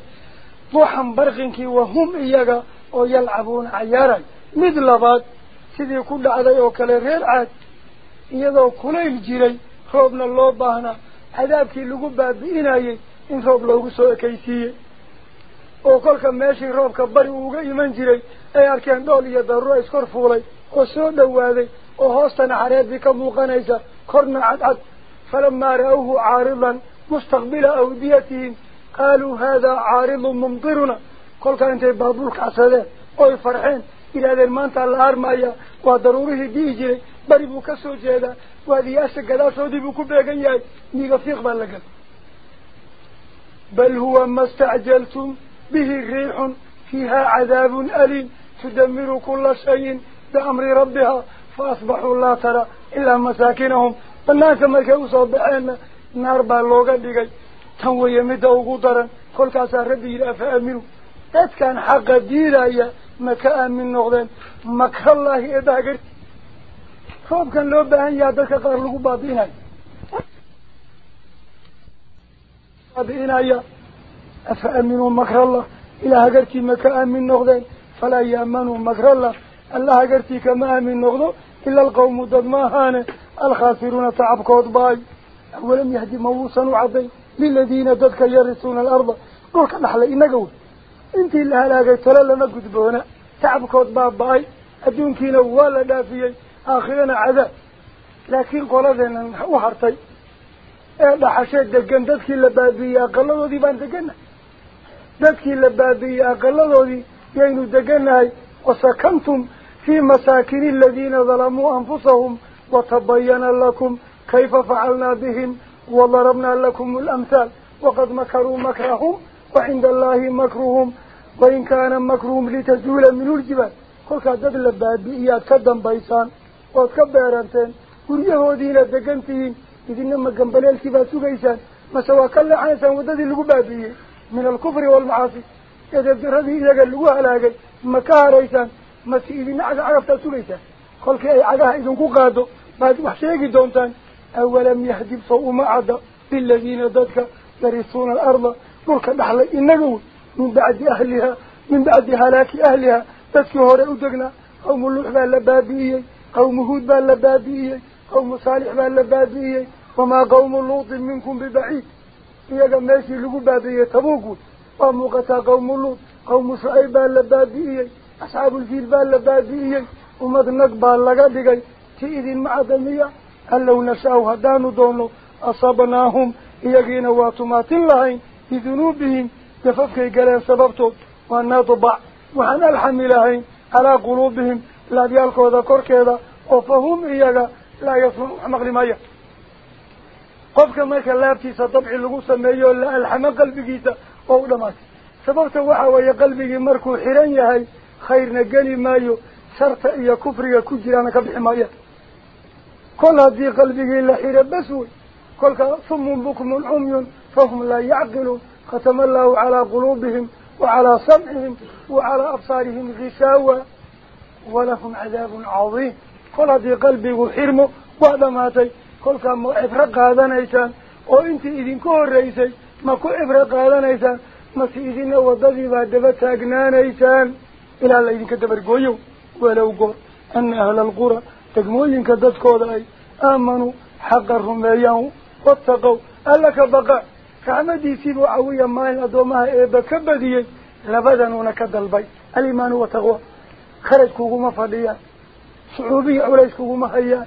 وحن برقنك وهم إياك ويلعبون عيارا مثل بعض dhacday oo kale reer caad iyadoo kulayl jiray roobna loo baahnaa cadaabkii lagu baabi'inayey in roob loogu soo ekaysiiyey oo kolka meeshii roobka bari uuga iman jiray ay arkeen dhool iyo daruro iskor fuulay oo soo dhowaaday oo hoostana xareedii ka muuqanaysa korna cadcad فلما رأوه عارضا مستقبل أوديتهم قالوا هذا عارض ممطرنا. قل كانت بابورك عصده أي فرحين. إلى هذا المانتا الأرمايا وضروره ديجي. بريبو كسو جيدا وهذه ياسك قداسه ديبو كبيرا ياي نيغفيق بلقا بل هو ما استعجلتم به الريح فيها عذاب أليم. تدمر كل شيء بأمر ربها. فأصبحوا لا ترى إلا مساكنهم. Biamri rabbiha faasbaxuu laa tara ilaa masaakinahum banaanka markay usoo baxeenna naar baa looga dhigay tan weeye midda ugu daran kolkaasaa rabbi yidhi afa aaminu dadkan xaqa diidaya ما كأمن نغدين مكر الله إباقر خوب كان لو بأن يادك قرر لقو بابينا بابينا يا أفأمنوا مكر الله إلى هقرتي ما كأمن نغدين فلا يأمنوا مكر الله الله هقرتي كما أمن نغدو إلا القوم ضدماهان الخاسرون تعب كود باي. ولم يهدي موسى وعضي للذين ددك يرسون الأرض. قولك نحل إنا قول انت اللي هلاقي تلال ما قدبونا تعب كود باب باي. أدونكين أولا دافيي. آخرين عذاب لكن قولنا وحرتي. إذا حشيت دقن. ددك اللي بابي أقلو دي بان دقن. ددك اللي بابي أقلو دي. يينو دقن وسكنتم في مساكن الذين ظلموا أنفسهم. Watabayana lakum kayfa facalnaa bihim wadarabnaa lakum alamhaal waqad makaruu makrahum وعند الله مكرهم وإن كان مكرهم لتزول من الجبال. كل كادت لبابئيات كدن بيسان واتكبيرانتين وريه دينا دقنتين إذن ما قنبليل كبا سوغيسان ما سوى كل عانسان ودد اللقبابية من الكفر والمعاصي. إذا الدرهدي إذا قال لقوها لاقي ما سيدين عرفتا سوغيسان كل كي عقاها بعد وحشيكي دونتان. أولم يهدب صوما عدا بالذين ضدك يرسون الأرض مركا نحل إنه من بعد أهلها من بعد هلاك أهلها. تسكي هوري أدقنا قوم اللوح باللبابيي قوم هود باللبابيي قوم صالح باللبابيي وما قوم اللوط منكم ببعيد. إياقا ماشي لقوا تبوكو وموقتا قوم اللوط قوم صعيب باللبابيي أصحاب الفيل باللبابيي ومدنك باللقابيي waa tumaatin lahayn bidunuubihim gafafkay galeen sababtood waa nadbac waxaan alxami lahayn calaa quluubihim laabyaalkooda korkeeda oo fa hum iyaga laa yasmacu wax maqli maya qofka marka laabtiisa dabci lagu sameeyo la alxamo qalbigiisa oo u dhamaatay sababta waxa weeye qalbigii markuu xiran yahay khayrna geli maayo sharta iyo kufriga ku jiraana ka bixi maaya haddii qalbigii la xiro bas wey kolka sumun bukmun cumyun fahum laa yacqiluun khatama allahu calaa quluubihim وعلى سمعهم وعلى أبصارهم غشاوة. ولهم عذاب عظيم. كل هذه قلبي وحرمه وعدماتي كل كان عبرق هذا نيسان. وإنت إذن كو الرئيسي ما كو عبرق هذا نيسان. ما سيدين وضذي بعد بتاقنا نيسان. إلى الله إذن كتبر قويو ولو قر أن أهل القرى تقموين كدد كوداي آمنوا حق الرميان واتقوا. ألك بقى. كعمديسيب وعوية ماين أدومها إيبا كبديي لبدنونا كدلبي الإيمان وتقوى خرج كوكوما فضيا صعوبية أوليس كوكوما هيا.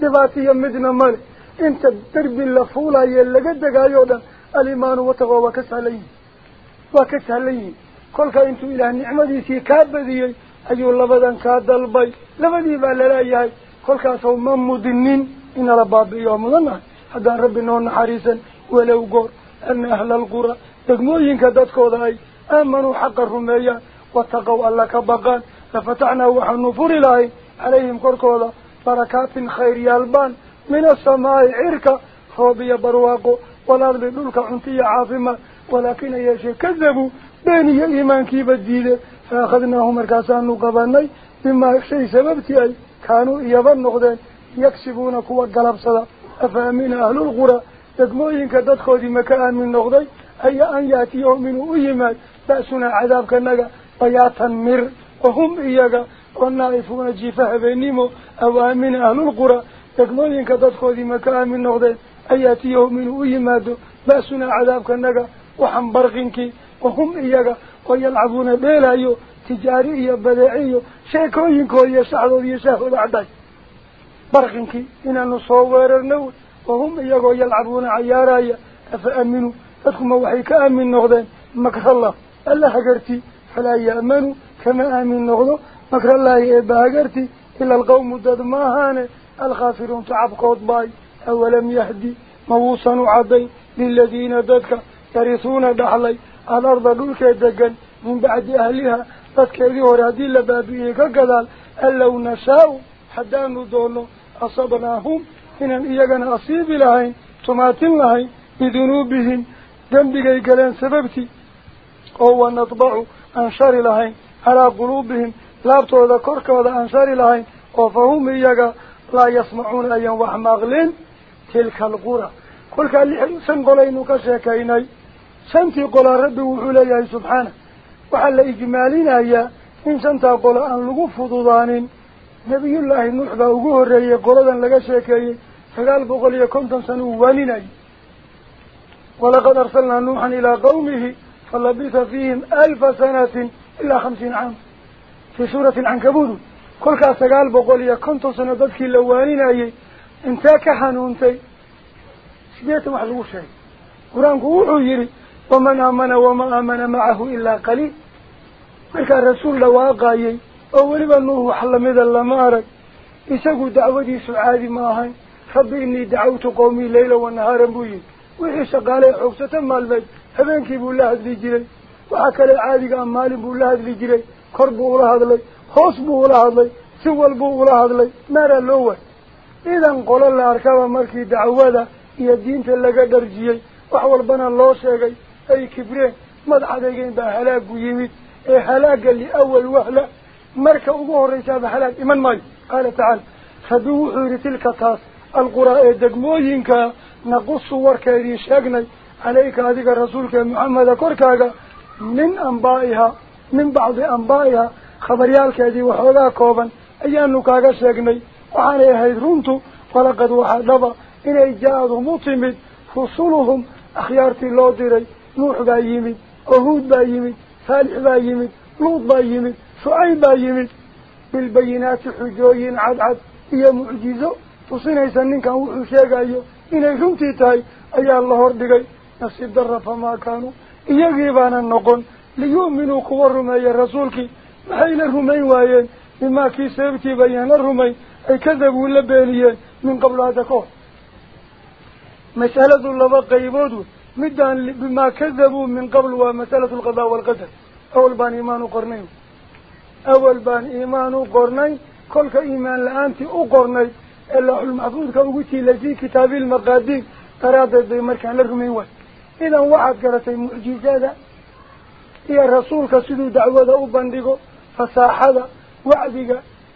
دباتيا مدنا مال انت الدرب اللفولا يلقى دقايودا الإيمان وتقوى وكسهلين وكسهلين كلك انتو إله أيو لبدن كادلبي لبدي باللايهاي كلك صوما مدنين. إن ربابي يوم ظنها حتى ربي نون حريسا ولو قر. أن أهل القرى. تقموين كدتك وضعي آمنوا حق الرمية. واتقوا الله كبقان. لفتحنا وحن فر الله عليهم كركولا بركات خير يالبان. من السماء عركة خوبية برواقو. والأرض دولك عنتية عاصمة ولكن يشي كذبوا. بيني إيمان كيف الديدة مركزان نقباني بما شيء سببتي أي كانوا إيابان نقدين يكسبون قوة قلب صدا أفأمين أهل القرى degmooyinka dadkoodii maka aamin noqday aya an yaatiyahum inuu u yimaad ba'sunaa cadaabkanaga bayaatan mir wahum iyaga oo naa'ifuuna jiifa habeennimo aw aamina ahlulqura degmooyinka dadkoodii maka aamin noqdeen an yaatiyahum inuu u yimaado ba'sunaa cadaabkanaga waxan barqinkii wahum iyaga iyo badeeci iyo sheekooyinkooda iyo shacdooda iyo shaahooda cadday barqinkii inaanu soo weerarno وهم يقول يلعبون عيارايا أفأمنوا فاتكم وحي كأمن نغضين مكر الله ألا هقرتي فلا يأمنوا. كما آمن نغضو مكر الله إبا هقرتي إلا القوم داد ما هان الخاسرون تعبقوا باي. أولم يهدي موصن عضي للذين دادك الأرض دولك دقن من بعد أهلها يريه هذه لبابيه كقدال ألو نشاء حدانو دونو أصبناهم lahayn bidunuubihim dembigay galeen sababtii oo wanadbacu aan shari lahayn calaa quluubihim laabtooda korkooda aan shari lahayn oo fa hum iyaga laa yasmacuuna ayaan wax maqlin tilka alqura kolkaa lix shan qolaynu ka sheekaynay qolaa rabbi wuxuu leeyahay subxaana waxaa la ijmaalinayaa in shantaa qolo aan lagu fududaanin nebiyullaahi nuux baa ugu horreeyey qoladan laga sheekeeyey سقال بقول يكون سنة والناي ولقد أرسلنا نوحا إلى قومه فلبث فيهم ألف سنة إلا خمسين عام. في سورة العنكبوت. كل سقال بقول يكون سنة ذاتك اللوانيناي انتاك حنونتي سبيت محلو شيء. قرآن قوحو يري. ومن آمن وما آمن معه إلا قليل marka rasuul dhawaaqayay oo weliba nuux wax lamida lama arag isagu dacwadiisu caadi ma ahayn rabbi innii dacawtu qowmii leyla wanahaaran buu yihi wixii shaqaalee xoogsata maalmeed habeenkii buu la hadli jiray waxa kale caadiga ah maalin buu la hadli jiray kor buu ula hadlay hoos buu ula hadlay si walbuu ula hadlay maaraa loo waay idan qolo la ay kibreen madax adeegeen baa halaagu yimid ee halaaga liawal wahla marka ugu horraysaaba halaag iman maayo qaala tacaala rabbi wuxuu yidhi tilka taas القرى دقموينك نقص وركيدي شاقني عليك هذه رسولك محمد كوركاغا من أنبائها من بعض أنبائها خبريالك هذه وحولا كوبا أيانو كاغا شاقني وحاني هيدرونتو ولقد وحدبا إني جاءوا مطمد فصولهم أخيارتي اللودري نوح بايمد أهود بايمد صالح بايمد لوط بايمد شعيب يمد بالبينات حجوين عد عد هي معجزة وحو شيغايو inay runtii tahay ayaa la hordhigay nasiib darra famaa kaanuu iyagii baana noqon liyu'minuu kuwa rumeeya rasuulkii maxayna rumayn waayeen bimaa kii sababtii bayaana rumayn ay kadabuu la beeniyeen min qablo hadda ka hor masaladu laba qaybood wey qabl waa masalatu alqadaa waalqadar awal baan iimaan u qornayn awal baan iimaan u qornay kolka iimaan la-aantii u qornay اللوح المحفوظ كوجتي الذي كتاب المقادير. تراد بمركان الرمي واي إذا وعد قالت المعجزة هي الرسول كسدو دعوة أبندقو فصاحة وعدك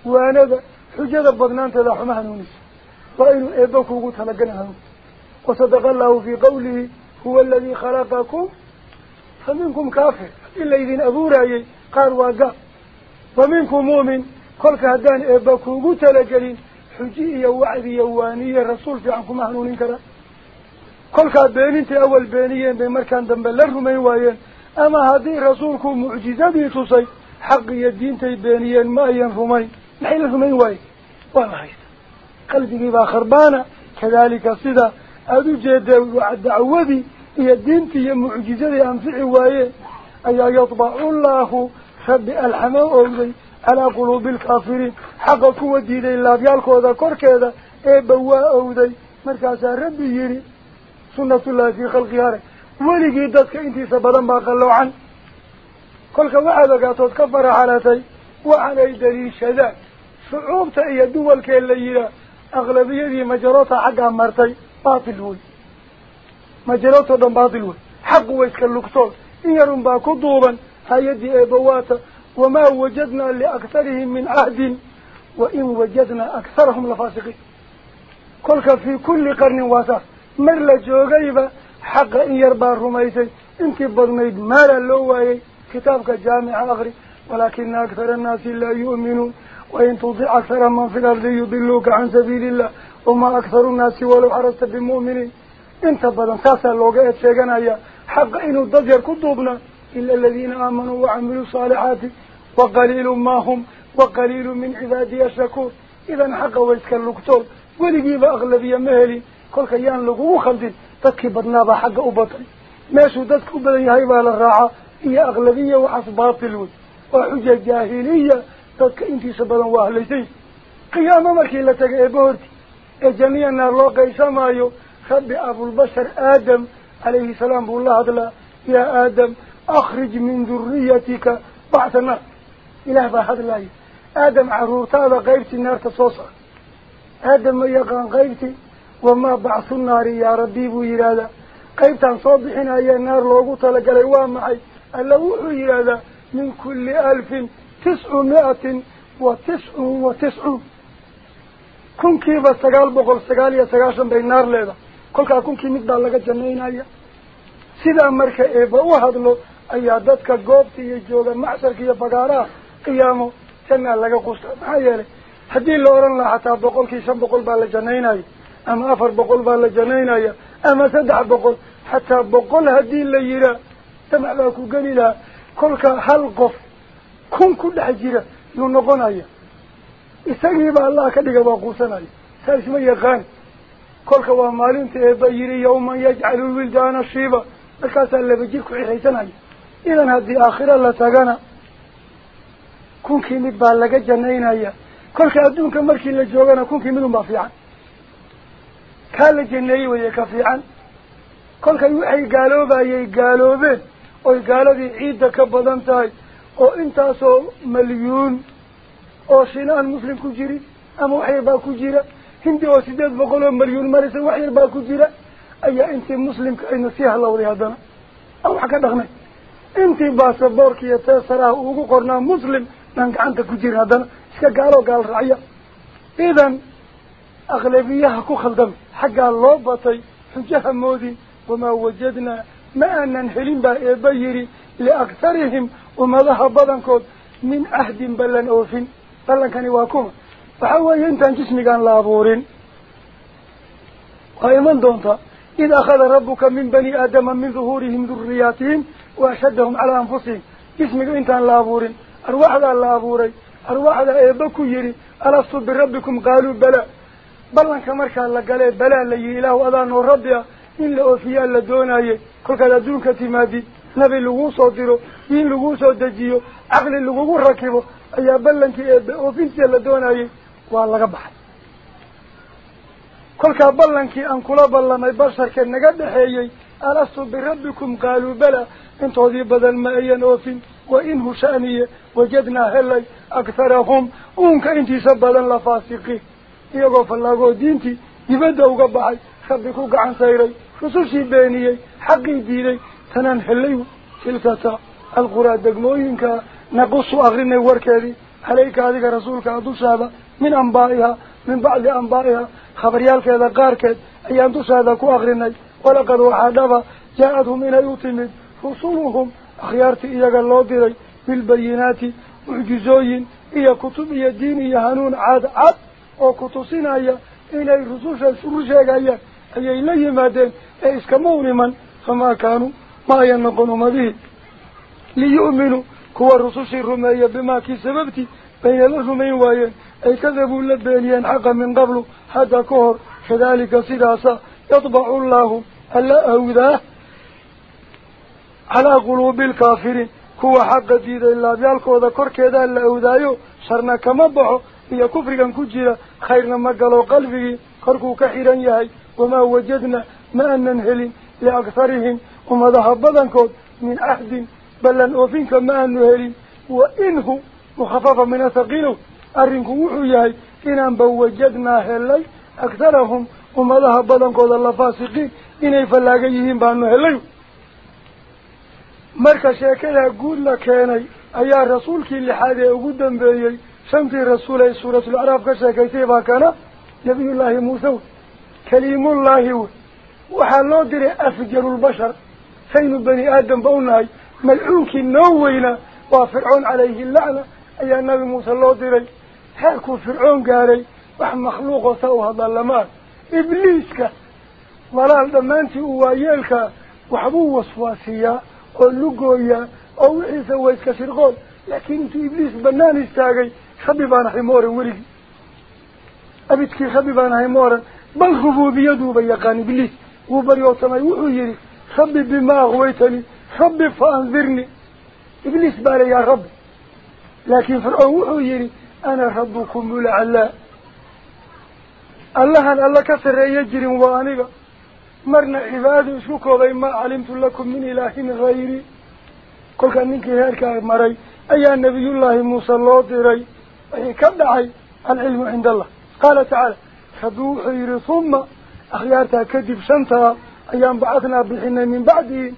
وانذا حجة بدنان تلاحمها نونس وإنه إبكو قلت لقنها وصدق الله في قوله هو الذي خلقكم فمنكم كافر. إلا إذن أبو رايي قال واقع. ومنكم مؤمن. كل كهدان إبكو قلت لقلين حجية وعدي يوانية رسول في عنكم أهلون كرا كل بينين أول بينيين بمركان دنبلر من وايين. أما هذه رسولكم معجزة بيتصي حق الدين تي بينيين ما ينفمين نحيل رمين واي ولا هيت قلبي با خربانة كذلك صدا أدو جيد وعد عودي هي الدين تي معجزة أنفع وايين أي يطبع الله رب الحماء أولي على قلوب الكافرين حق قوة ديدي الله بيالكو ذا كور كذا اي بواء أودي مركاسا ربي يري سنة الله في خلقها ولقي دادك انتي سبدا ما قلوا عن وي مجراتها دم باطل وي حق ويسك اللقصول إن يرون باكو دوبا هايدي اي بواتا وما وجدنا لأكثرهم من عهد وإن وجدنا أكثرهم لفاسقين كلك في كل قرن واسع مر لجوغيبة حق إن يربى الرميسي انت بضميد مالا لواي كتابك جامع أغري ولكن أكثر الناس لا يؤمنون وإن تضيع انت بدن ساسا لوغيت شيغانا حق إنو الضجر كدوبنا إلا الذين آمنوا وعملوا صالحات وقليل ما هم وقليل من عبادي الشكور إذا حق ويسك اللقتول ولقيب أغلبية مهلي كل كيان لقوه خلدين تدكي بدنابا حق أبطل ماشو تدك أبطل هايبا للراعة هي أغلبية وحصبات الود وحجة جاهلية تدك انتي سبلا واهلتين قيامة مركي لتك إبهرتي جميع النار سمايو خبي أبو البشر آدم عليه السلام بالله الله يا آدم أخرج من ذريتك بعث النار. إله بحد الله آدم عرورتا غيبتي النار تصوصا آدم يقان غيبتي وما بعث النار يا ربي بو يرادا قيبتان صوبحين أي النار لوغو تلقى ليوان معي. ألا وحو يرادا من كل ألف تسعمائة وتسع وتسع. كن كيف سقال بقول سقال يا سقاشن بين النار كل كون كي مقدار لغا جنين أي سيدا مركا إيبا وهدلو أي دادك قوبتي يجوغا معسرك يا فقارا قيامه جنة لغا قصة la oran lahaa xataa boqolkii shan boqol baa la janaynaya ama afar boqol baa la janaynaya ama saddex boqol xataa boqol haddii la yiraa damac baa ku geli lahaa kolka hal qof kun ku dhex jira yuu noqonaya isagiiba allah ka dhiga waa quusanaya saa isma yaqaan yajcalu wildaana shiiba markaasaa laba jir ku xiraysanaya idan haddii aakhira la tagana kunkii mid baa laga janaynaya kolka adduunka markii la joogana kunkii mid unbaa fiican kaa la janeeyey weye ka fiican kolkay waxay gaaloobayay gaaloobeen oy gaaladii ciidda ka badan tahay oo intaasoo malyuun oo shin aan muslim ku jirin ama wax yar baa ku jira marisa wax yar baa ku jira ayaa intii muslimka ayna sii halowday haddana aan wax ka dhaqnay intii baasaboorka iyo teesaraha ugu qornaa muslim baan gacanta ku jirin haddana iska gaaloo gaal raacya idan aqlabiyaha ku khaldamay xaggaa loo batay xujaha moodin wamaa wajadnaa ma aanan helin baa eeba yidhi liaktarihim ummadaha badankood min cahdin ballan oofin ballankani waa kuma akhada rabbuka min bani aadama min duhuurihim duriyaatihim wa ashhaddahum calaa anfusihim jismiga intaan la abuurin arwaaxdaa la abuuray arwaaxda eebba ku yidhi alastu birabbikum qaaluu balaa ballanka markaa la galee balaa la yihi ilaahu adaanoo rabbi ah in la oofiyaa la doonayay kolkaad adduunka timaadid nabi laguu soo diro diin laguu soo dejiyo caqli lagugu rakibo ayaa ballankii eebbe oofintiisa la doonayay waa laga baxay kolkaa ballankii aan kula ballamay basharka naga dhexeeyey alastu birabbikum qaaluu bala intoodii badan ma ayan oofin wa inhu sha'niye wajadnaa helay akharahum uunka intiisa badan la faasiqiin iyagoo fallaagoo diintii dibadda uga baxay rabbi ku gacan sayray rusushii beeniyey xaqii diiday tanaan hellay tilkata alquraa degmooyinkaa naqusu akrinay warkeedii calayka adiga rasuulka dushaada qaarkeed ayaan dushaada ku akrinay walaqad waxaa dhaba jaa-adhum inay u timid rusuluhum akhyaartii iyaga loo diray bilbayinaati mucjizooyin iyo kutub iyo diin iyo hanuun cad cad oo kutusinaya inay rususha isugu sheegayaan ayay la yimaadeen ee iskama un iman famaa kaanuu ma ayan noqon ummadihii liyu'minuu kuwa rusushii rumeeya bimaa kii sababtii bayna la rumayn waayeen أي كذبوا لبينيان حقا من قبل حتى كهر. كذلك سلاسة يطبع الله ألا أهوذاه على قلوب الكافرين. كوا حقا ديدا إلا بيالك وذكر كذا ألا أهوذايو شرنا كمبعو هي كفر كان كجيرا. خيرنا قالوا قلبه. كركو كحيرا يهي. وما وجدنا ما أن ننهل لأكثرهم. وما ذهب بذنكو من أحد. بل أن أوفينك ما أن ننهل. وإنه مخففا من ثقيله أرنك وحياي إنهم بوجدنا هلاي أكثرهم وما لها بدن قول الله فاسقين إنه فلاقيهم بانه هلاي مركا شاكلا قول لك لكيني أيا كي اللي حادي أقود دنبيي سنتي رسولي سورة العراف كشاكي تيبا كان نبي الله موسى كليم الله وحالو دري أفجر البشر سين بني آدم بوناي ملعوك النوينا وفرعون عليه اللعنة أيها نبي موسى الله دري waayeelkaa waxbuu waswaasiyaa oo lugooyaa oo wixiisa wayska shirqool laakiin intuu ibliis banaan istaagay rabbi baan ahay ma oran weligii abidkii rabbi baan ahay ma oran bal rubuubiyaduuba yaqaan ibliis wuu baryootamay wuxuu yihi rabbi bima akwaytanii rabbi fa andirnii ibliis baa le yaa rabbi laakiin fircoon wuxuu yihi أنا ربكم لعلا الله الله كسر يجر وانغا مرنا عباد شكو ما علمت لكم من إله غيري. كل كان نيك هيركا مري. أي نبي الله موسى الله ديري أي كم دعي؟ العلم عند الله. قال تعالى خذوا حير ثم أخيارتا كذب شنطا أيام بعثنا بحنا من بعده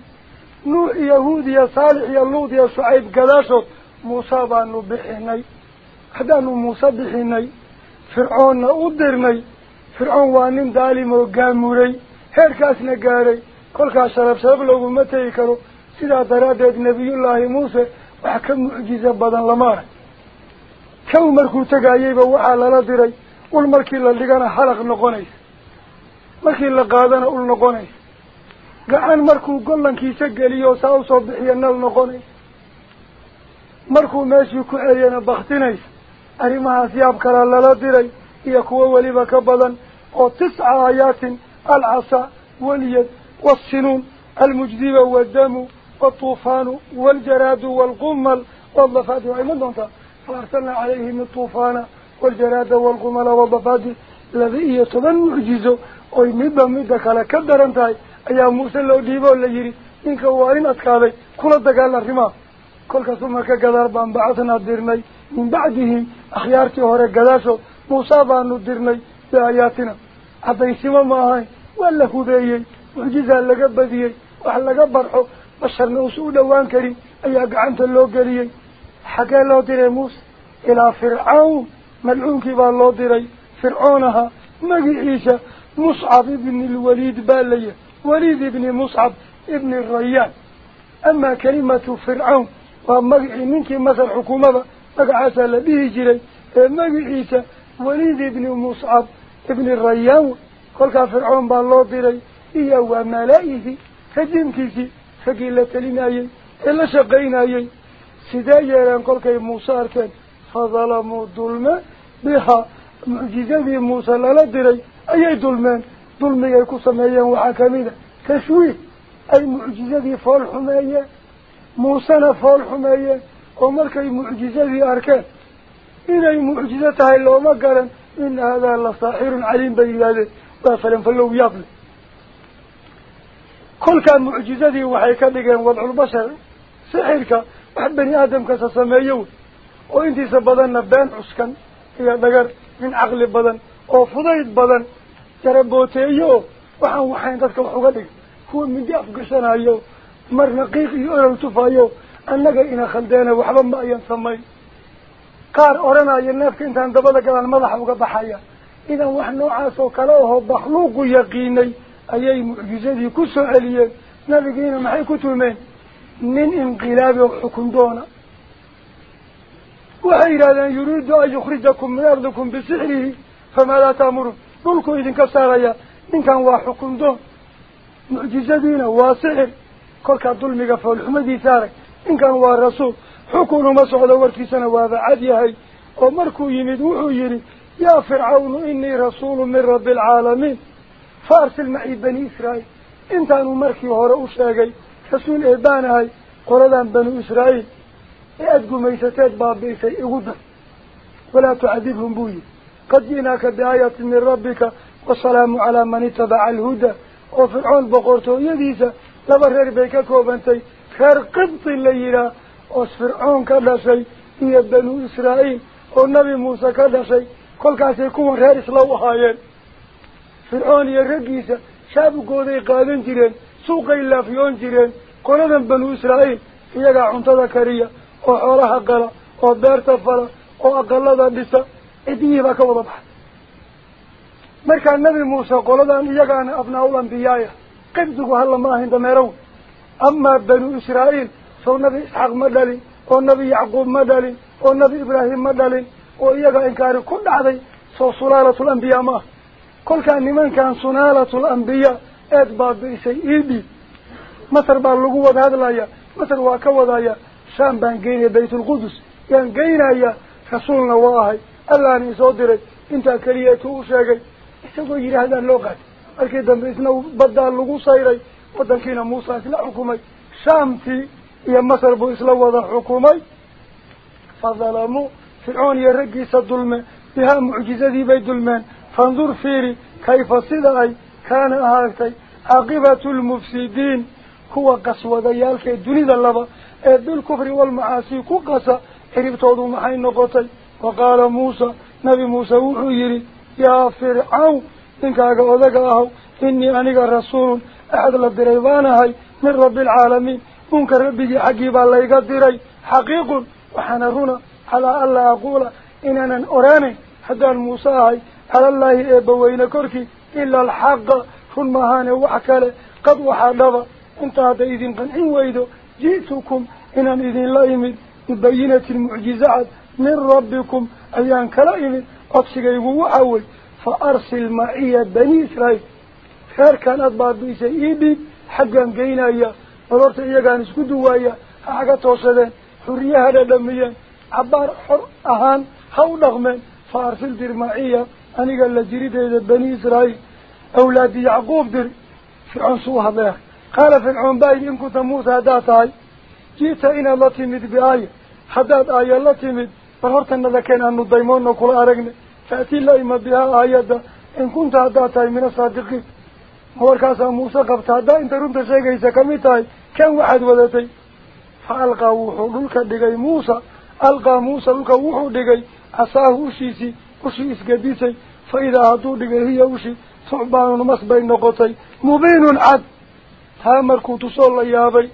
نوح يهودي يا صالح يا لوط يا شعيب قداشت مصابا بانو بحناي daalim oo gaamuray heerkaasna gaadhay kolkaas sharab sharab looguma tegi karo sidaa daraaddeed nebiyullaahi muuse wax ka mucjizo badan lama arag kow markuu tegayeyba waxaa lala diray ul markii la dhigana halaq noqonaysa markii la qaadana ul noqonaysa gacan markuu gollankiisa geliyo saa usoo bixiya nal noqonaysa markuu meeshii ku celiyana baktinaysa أرمها سياب كلا للا ديري يكوى وليبا كبدا أو آيات العصى واليد والسنون المجذبة والدم والطوفان والجراد والقمل. والضفاد وعيمان دونتا. فأرسلنا عليهم الطوفان والجراد والقمل والضفاد الذي يتبن معجزة. أي مبا مدى كلا كدر انتاي أي موسى لو ديبا اللي يري. إنك وارين أتكابي. كل الدقال الرما كل كسومك قدر بان بعثنا الديرني من بعده أخيارتي هوري قداسو موسى بانو ديرني بآياتنا. أبي سيما ماهي ولا هوديي وجزا لغا بديي وحل لغا برحو بشر نوسو دوان كريم أيا قعنت اللو قريي حكا لو ديري موسى إلى فرعون ملعون كبان لو ديري. فرعونها مجي إيسا مصعب ابن الوليد بالي وليد ابن مصعب ابن الريان. أما كلمة فرعون ومجي منك مثل حكومة مقعسى لديه جري مقعيسى وليد ابن مصعب ابن الريان قلقى فرعون بالله دري إيا وملائه فدمكي فقيلة لناي إلا شقيناي سيدا يران كي مصار كان فظلموا الظلم بها معجزة بموسى للدري أي ظلمان ظلم يكو سمايا وحاكمين تشويه أي معجزة فالحمية موسى فالحمية ومرك المعجزة في أركان إن المعجزة هاي لو ما قال إن هذا الله صاحر عليم بيلاله وصلا فلو يضل كل كان معجزة دي وحيكا لقيم وضع البشر سحيركا وحبني آدم كسا سميون وإنتي سبضان نبان عسكا يا دقر من عقل بضان أو فضيت بضان تربوتي أيوه وحان وحان تذكر حقا كون من دي أفقشنا أيوه مرنقيق يؤلم تفا أيوه ma ayan samayn qaar odhanaya neefka intaan dabada galaan madaxa uga baxaya idan wax noocaas oo kale ahoo makhluuqu yaqiinay ayay mucjizadii ku soo celiyeen nabigiina maxay ku tulmeen nin inqilaabi oo xukun doona waxay yidhahdeen yuriidu an yukhrijakum min ardikum bisixrihi famaadaa taamurun dhulkuu idinka saaraya ninkan waa xukun doon mucjizadiina waa sixir kolkaa dulmiga foolxumadiisa arag إن كان هو الرسول حكونا ما سعوده وركيسنا وهذا عديهي ومركو يمد وحو يا فرعون إني رسول من رب العالمين. فارسل معي بني إسرائيل. إنت أنو مركي وهو رؤوشاقي فسول إبانهي قردان بني إسرائيل. إعدقوا ميستات باب إيسي إغدا ولا تعذبهم بوي. قد جيناك بآيات من ربك والسلام على من اتبع الهدى. وفرعون بقرته يديسة لبرر بيكا كوبانتي fircoon ka dhashay iyo banu israa'iil oo nebi muuse ka dhashay kolkaasay kuwan reer isla u ahaayeen fircoon iyo raggiisa shaabugooday qaadan jireen suuqay laafiyoon jireen qoladan banu israa'iil iyagaa cuntada kariya oo xoolaha qala oo beerta fala oo aqalada dhisa cidiyihii baa ka wada baxay markaa nebi muuse qoladan iyagaana abnaa-ul ambiyaaya qibdigu halla ma ahayn dameerow amaa banu israa'iil sow nebi isxaaq ma dhalin oo nebi yacquub ma dhalin oo nebi ibraahim ma dhalin oo iyaga inkaari ku dhacday soo sulaalatul ambiyaa ma ah kolkaa nimankan sunaalatul ambiyaa eed baabi'isay iidhiib masar baa lagu wada hadlaya masar waa ka wadaya shaam baan geynaya baytulqudus yaan geynaya rasuulna waa ahay allaana isoo diray intaa keliya ودنكينا موسى إسلا حكومي. شامتي يا مصر بو إسلا وضا حكومي. فظلموا. فرعون يرقي سدلما بها معجزة دي بي دلمان فانظر فيري كيف صدعي كان أهاكتي عقبة المفسدين. هو قسوة ديالك الدنيا اللبا بالكفر والمعاسي كقسة إربتو دوم حين نقطي. وقال موسى. نبي موسى وحيري. يا فرعون. إنك أغوذك أهو. إني أنك رسول أحد لدريبانه من رب العالمين. منكر ربي حقيب الله يقدري. حقيق وحنا هنا على الله أقول أنا أراني. حتى الموسى على الله إبوين كركي إلا الحق. فلما هاني وحكالي قد وحادبا انت هذا إذن فنحن وإذو جئتكم. إنان إذن الله لايمد بينة المعجزات. من ربكم. أيان كلايمد أبسك إبو وحاول. فأرسل معي بني إسرائيل. Dhiib xaggaan geynaya bal horta iyagaan isku duwaaya ha aga toosadeen xuriyaha dhadhamiyeen cabbaar xor ahaan ha u dhaqmeen fa arsil dir maciya aniga la jirideyda bani israa'iil awlaadi yacquub dir fircoon suu hadleer qaala fircoon baa yidhi in kunta muuse haddaad tahay ji'ta inaad la timid biaaya haddaad aaya la timid bal hortanada keen aanu daymoodna kula aragne ta'tii la ima bihaa aayadda in kunta haddaad tahay min asaadiqiin ma runta sheegaysa kamid tahay kan waxaad wadatay fa alqaa wuxuu dhulka dhigay muusa alqaa muusa dhulka wuxuu dhigay casaahu ushiisii ushii isgadisay fa idaa hadduu dhigay hiya ushi thucbaanun mas bay noqotay mubiinun cad taa markuu tusoo la yaabay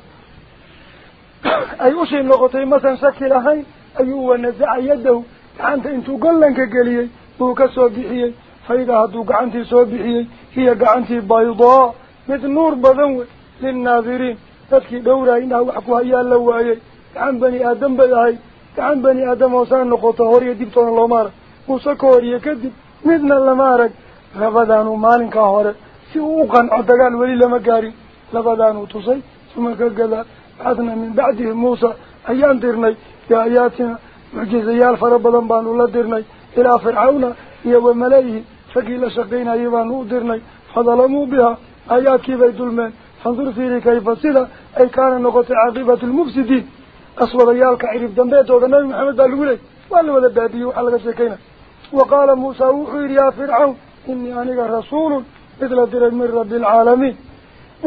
ay ushii noqotay masan shaki lahayn ayuu wanasaca yadahu gacanta intuu gollanka geliyey buu ka soo bixiyey badan wey lilnaadiriin dadkii dhowraay indhaha wax ku hayaa la waayey gacan bani aadam bay ahayd gacan bani aadam hoosaa noqoto hor iyo dibtoona looma arag muuse ka hor iyo kadib midna lama arag labadaanuu maalinkaa hore si uu u qanco dagaal weli lama gaarin labadaanuu tusay suma ka gadaa bacadna min bacdihi muusa ayaan dirnay biaayaatina mucjizayaal fara badan baanu la dirnay ilaa fircawna iyo wamalayihi dirnay fadalamuu biha aayaadkiibay dulmeen fandur fiiri kayfa sida ay kaana noqotay caaqibatu lmufsidiin aswadayaalka cirib dambeedooda nabi maxamed baa lagu leeyay waa la wada baabiyey waxaa laga sheekaynaya wa qaala muusaa wuxuu yidhi yaa fircawn inii aniga rasuulun mid la diray min rabbi alcaalamiin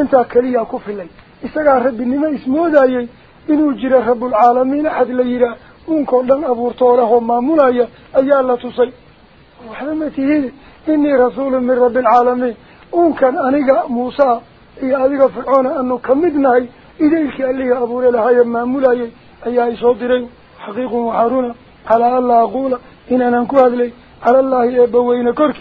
intaa keliyaa ku filay isagaa rabbinimo ismoodayey inuu jira rabbulcaalamiin axad la yidhaah uunkao dhan abuurtoolahoo maamulaya ayaa la tusay waxba ma tihidi إني رسول من رب العالمين. أو كان أنيق موسى يا أذى فرعون أنه كمدناي إليك اللي أبو لها يما مملاي أي أي حقيق وحرونا على الله أقول إن أنا كواد لي على الله يبوينا كرك.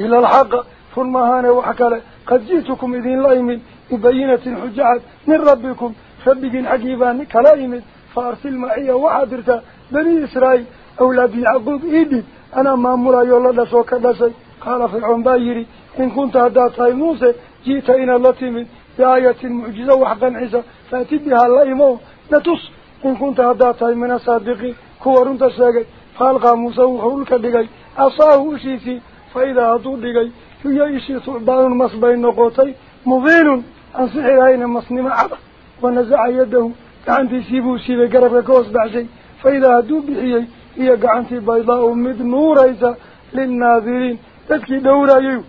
إلى الحق فما هان وحكلا قد جئتكم إذن لايمن إبينة حجات من ربكم خبج عجيبا كلايمن فأرسل معي وحضرت بني إسرائيل أولاد يعقوب إيدي. أنا ما مرا يلا دسو كذا شيء قال في عنبايري إن كنت هذا موسى جيت إن الله تمن آية معجزة وحقا عزة فأتي بها الله إمو نتس إن كنت هذا من صادقي كورن تشاقي فالغى موسى وحولك بقي أصاه شيثي فإذا أدود بقي هي إشي ثعبان مصبين نقوتي. مبين أن سحرين مصنم عبا ونزع يده عندي سيبو سيبه قرب كوس بعشي. فإذا أدود بحيي هي قعنتي بيضاء مد نوريسة للناظرين تذكي دورا يو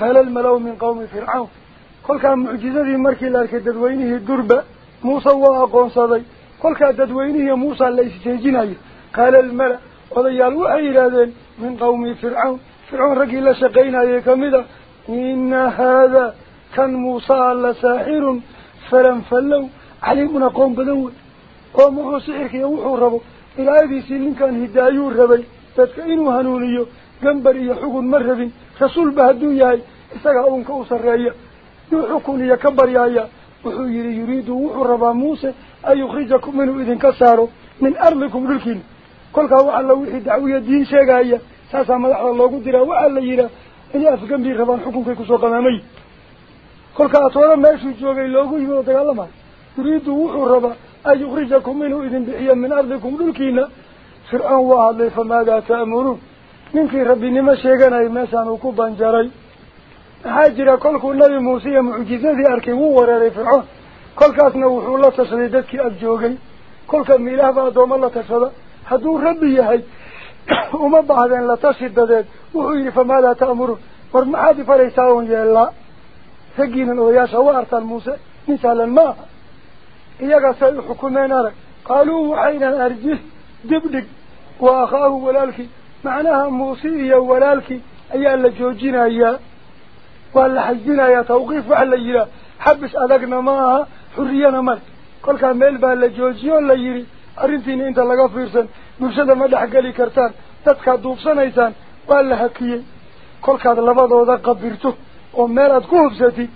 قال الملو من قوم فرعون كل كان معجزة في مركي لارك تدوينه الدربة موسى وقوم صدي كل كان تدوينه موسى ليس سيجيني قال الملأ وضيالو عيرادين من قوم فرعون فرعون رقي لشقينا يكمدا إن هذا كان موسى لساحر فلنفلو علمنا قوم بدون قوم هو سحرك يوحو ربو ninkan hidaayuu rabay dadka inuu hanuuniyo gambar iyo xugun ma rabin rasuulba hadduu yahay isagaa uunka u sarreeya yuu xukun iyo ka baryaaya wuxuu yidhi yuriidu wuxuu rabaa muuse an yukhrijakum inuu idinka saaro min ardikum dhulkiina kolkaa wax alla wixii dacwiya diin sheegaya saasaa madaxda loogu diraa waxaa la yidhaah inay afgambii rabaan xukunkay kusoo qamaamay kolkaa toona meeshuu joogay loogu yimi oo dagaalamayo yuriidu wuxuu rabaa hadlay famaadaa ta'muruun ninkii rabbinimo sheeganayay meeshaan uu ku banjaray maxaa jira kolkuu nebi muuse iyo mucjizadii arkay wuu wereeray fircoon kolkaasna wuxuu la tashaday dadkii ag joogay kolka miilahba addooma la tashada hadduu rabbi yahay uma baahdeen la tashi dadeed wuxuu yidhi famaadaa ta'muruun war maxaad ifaraysaa oon yeellaa raggiinan odayaasha wa artaan muuse nin sahlan ma aha إياك سيد حكومين أرك قالوا عين الأرجس؟ دبلك وأخاه ولالك. معناها موصي ولالك. أي ألا جوجين أي وألا حجين يا توقيف على إلا حبس أذقنا معها. حريانا مال قل كان ميل بها لجوجين ليري أرنتين إنت لغا فرسان نبشد مدح قلي كرتان. تدكى دوبسان أيسان. وألا حكيين. كل كاد لفظه ذا قبرته وميلات قوبزتي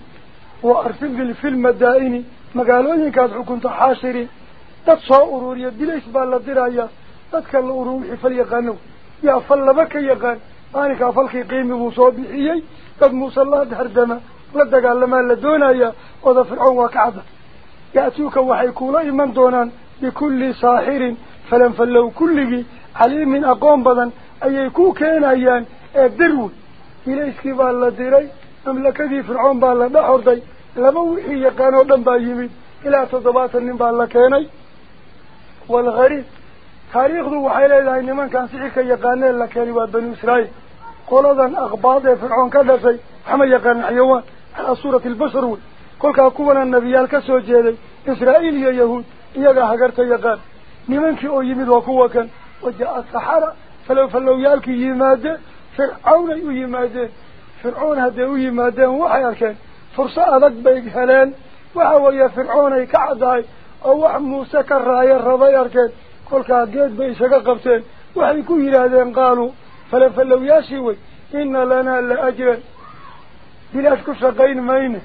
وأرفق الفيلم الدائني. مقالوين كاد حكمت حاصري تتصو أروريا ديليس بالدرايا تتكال أروريا فليقانو يا فلبك يقان آنك فلقي قيمي مصابحيي قد موسى الله دهردما لدك اللما لدونايا وذا فرعون وكعبا يأتيوك وحيكولا إمن دونا بكل ساحر فلن فلو كله عليم أقوم بدا أي يكون كان أيان أدروا إليس كبال الله ديري أم لكذي فرعون بالله دهردي لما وحي يقانو دنبا يمين إلا تضبات النبا اللكيني والغريب تاريخ وحيلا حيلة إلهي نمان كان سعيك يقاني اللكيني وابن إسرائيل. قولا ذا أغباض فرعون كذا سي حما يقان حيوان على صورة البشر كل كاكوانا النبي الكسو جيلي. إسرائيل يا يهود. إياقا حقرت يقان. نمان كيو يمين وقوة كان. وجاء السحارة فلو فلو يالكي يمادة. فرعون يمادة. فرعون هدهو يمادة. وحيال كان furso adag bay heleen waxa weeye fircoonay ka caddahay oo wax muuse ka raaya rabay arkeen kolkaa geed bay isaga qabteen waxay ku yidhaahdeen qaaluu falafallowyaashii wey ina lanaa la ajran bilaash ku shaqayn mayne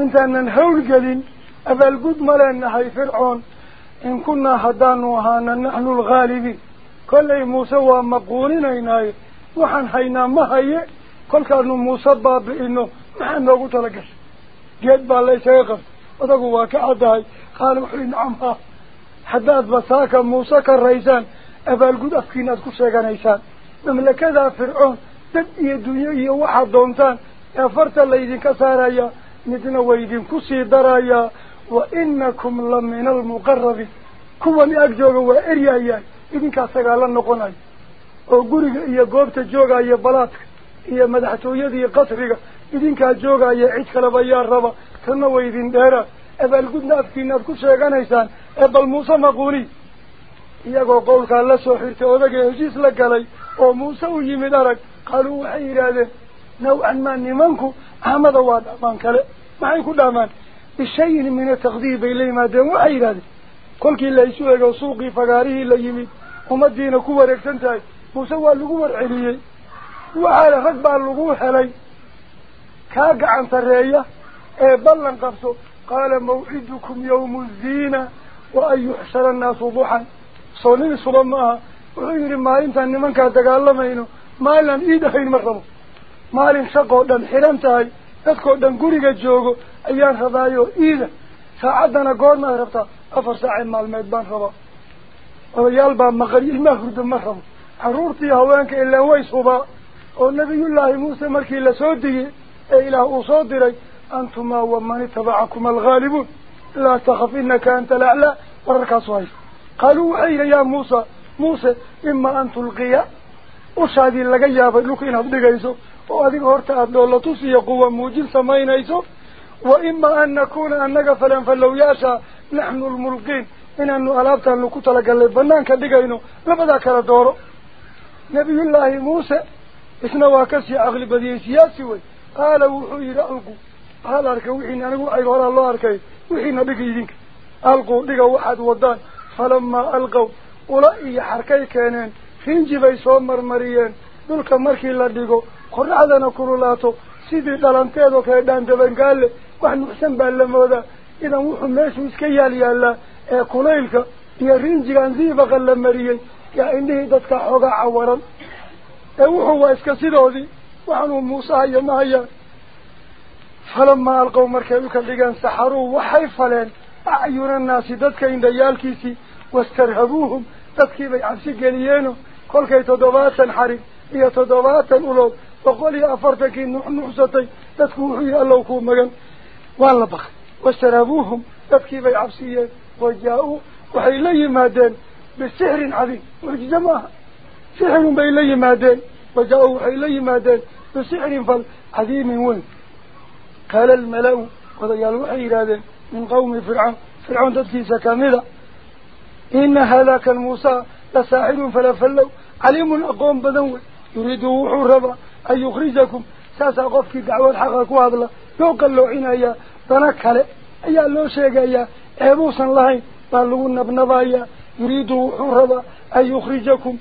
intaanan hawlgelin abaalgud ma leenahay fircoon in kunnaa haddaanu ahaana naxnu alghaalibiin kollay muuse waa maquuninaynaaye waxaan haynaa ma haye kolkaanu muuse baabi'ino ka caddahay qaala wuxuu yihi nacam ha haddaad basaaka muuse ka raysaan abaalgud afkiinaad ku sheeganaysaan mamlakadaa fircoon dad iyo dunyo iyo waxaad doontaan ee farta laydinka saarayaa midna waydinku sii darayaa wa inakum la mina almuqarabiin kuwani ag jooga waa eryayaan idinkaa sagaala noqonayo oo guriga iyo goobta joogaya balaadka iyo madaxtooyada iyo qasriga waydin dheeraa abaalgudna afkiinaad ku sheeganaysaan ee bal muuse maquuli iyagoo qowlkaa la soo xirtay odagee heshiis la galay oo muuse u yimid arag qaaluu waxay yidhaahdeen nawcan maa nimanku ahmada waa dhaamaan kale maxay ku dhaamaan bishayin min ataqdiir bay la yimaadeen waxay yidhahdeen kolkii la isu ego suuqii fagaarihii la yimid ummadiina ku wareegsan tahay muuse waa lagu warceliyey waxaa le rag baa lagu helay mawcidukum yawmu ziina wa an yuxshara annaasu duxan soo nin isuba ma aha wuxuu yidhi maalintaan nimankaa dagaalamayno maalinaan iid ahayn ma rabo maalin shaqoo dhan xiran tahay dadkoo dhan guriga joogo ayaan rabaayo iida saacaddana goormaad rabtaa afar saacee maalmeed baan rabaa odayaal baa maqan ilmaa hurdo ma rabo carruurtii haweenka ilaan ways hubaa oo nabiyullaahi muuse markii lasoo digay ilaah uu soo diray antumaa waman itabacakuma alghaalibuun laa takaf inaka anta alaclaa wararkaasu haysta qaaluu waxay yidhi yaa muusa muuse ima an tulqiya ushaadii laga yaabay dhulka inaad dhigayso oo adiga horta aada dhoolatus iyo quwa muujin samaynayso wa ima an nakuuna annaga falanfalowyaasha naxnu lmulqiin inaanu alaabtaanu ku talagalnay banaanka dhigayno labadaa kala dooro nabiyullaahi muuse isna waa kasii caqli badiyey siyaasi wey yidhi alqu hal arkay wixiina anigu waxayga horaa loo arkay wixiina dhiga idinka alquu dhiga waxaad wadaan falamaa alqow ula iyo xarkay keeneen rinji bay soo marmariyeen dhulka markii la dhigo qorraxdana kululaato sidii dhalanteedoo kale dhaandabangaale wax nuxsan baa la moodaa idan wuxuu meeshuu iska yaal yaallaa ee kulaylka iyo rinjigan ziibaqa la mariyey yaa indhihii dadka xoogaa cawaran ee wuxuu waa iska sidoodii وحنو موسى يمايا فلما ألقوا مركبك اللقان سحروا وحيفلين أعيون الناس ددك إن ديالكيسي واسترهبوهم ددك بي عمسي قليينو. كل كي تدوات الحري هي تدوات وقل يا أفرتك إنو نحسطي تدكوحي ألوكو مغن. وعلى بخ. واسترهبوهم ددك بي عمسي وجاءوا وحي لي مادين بسحر عظيم. وجزمها سحر بي لي مادين وجاءوا وحي لي مادين بسعر فالعظيم وين قال الملو وضي الوحي هذا من قوم فرعون فرعون تدفيس كاملة إن هلاك الموسى لساحر فلا فلو عليم أقوم بذنوه يريد وحو الربع أن يخرجكم. ساسا قفك دعوة الحق حقك لو قال له عنا يا ضنك هلا. يا لو شيك يا أبو صلى الله يريد وحو الربع أن يخرجكم.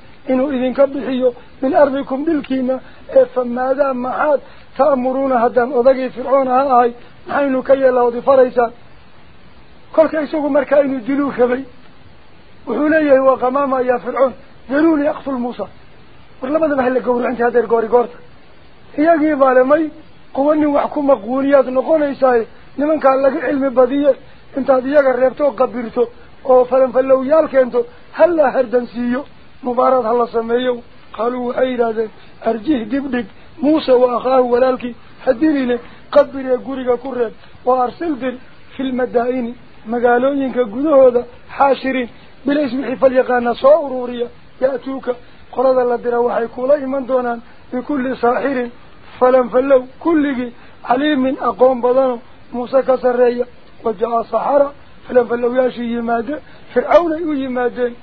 Dhilkiina ee famaadaa maxaad ta'muruuna haddaan odagii fircoon ha ahay maxaynu ka yeelaa od ifaraysaan kolka isagu markaa inuu diluu rabay wuxuu leeyahay waa qamaama yaa fircoon daruuni aqtul muusa war labadaba hala gawracinta hadeer goori goorta iyagii baale may kuwa nin wax ku maquuniyaad noqonaysaaye nimankaa laga cilmi badiye intaad iyaga reebto qabirto oo falanfalowyaal keento hala hardansiiyo مبارد الله سميه قالوا أي أيضا أرجيه دبنك موسى وأخاه ولالك. حديرين قبر يقرق كرد وأرسلت في المدائين مقالوين كقدوه هذا حاشرين. بلا اسم حفل يقانا صوروريا يأتوك. قرد الله دروحي كولاي من دونان. بكل ساحر. فلن فلو. كل عليم من أقوم بضانه موسى كسرية وجاء صحرا فلن فلو ياشي يمادين فرعون يمادين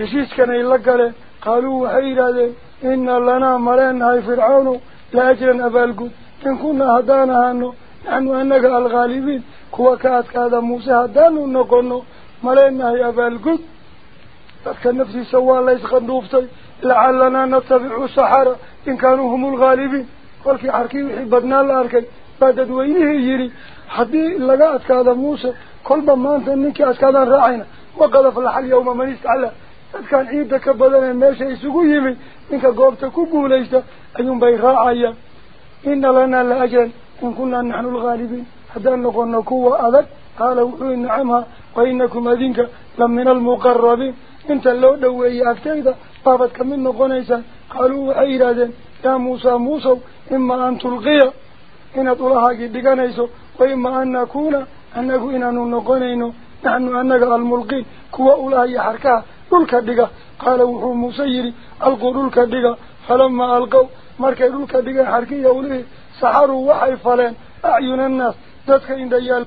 هشيس كان يلقله قالوا وحيد هذا إن لنا مرين هاي فرعون لأجل أبالقود إن كنا هدانا هانو نحن أنك الغالبين كوا كات كذا موسى هدانو نقولنو مرين هاي أبالقود فكا نفسي سوى الله يسخن نوفسي لعلنا نتبع السحارة إن كانوا هم الغالبين ولكن حركي وحبتنا الأركي بدد وينه يري حدي لقاء كذا موسى كل ما أنت منك أسكادا راعينا وقال الحل يوم من يستعلى كان عيدا كبدنا الناس يسقو يمي إنك قابط كبو ليش أيوم بيغاء عيا إن لنا الأجر إن كنا نحن الغالبين حتى نقول قوة أذك قالوا نعمها وإنكم أذنك لم من المقربين أنت لو دوي أكتئدا طابت كمن نقول إيسا قالوا عيرا يا موسى موسى إما أن تلقي إن طلها قد كان إيسا وإما أن نكون أنك إنا نقول نحن أنك الملقي قوة أولا هي حركها يحركها دولك دقا قال وحو موسى ألقوا دولك دقا فلما ألقوا markay dhulka dhigan xarkiya ulihii saxaruu waxay faleen acyuna annaas dadka indhayaal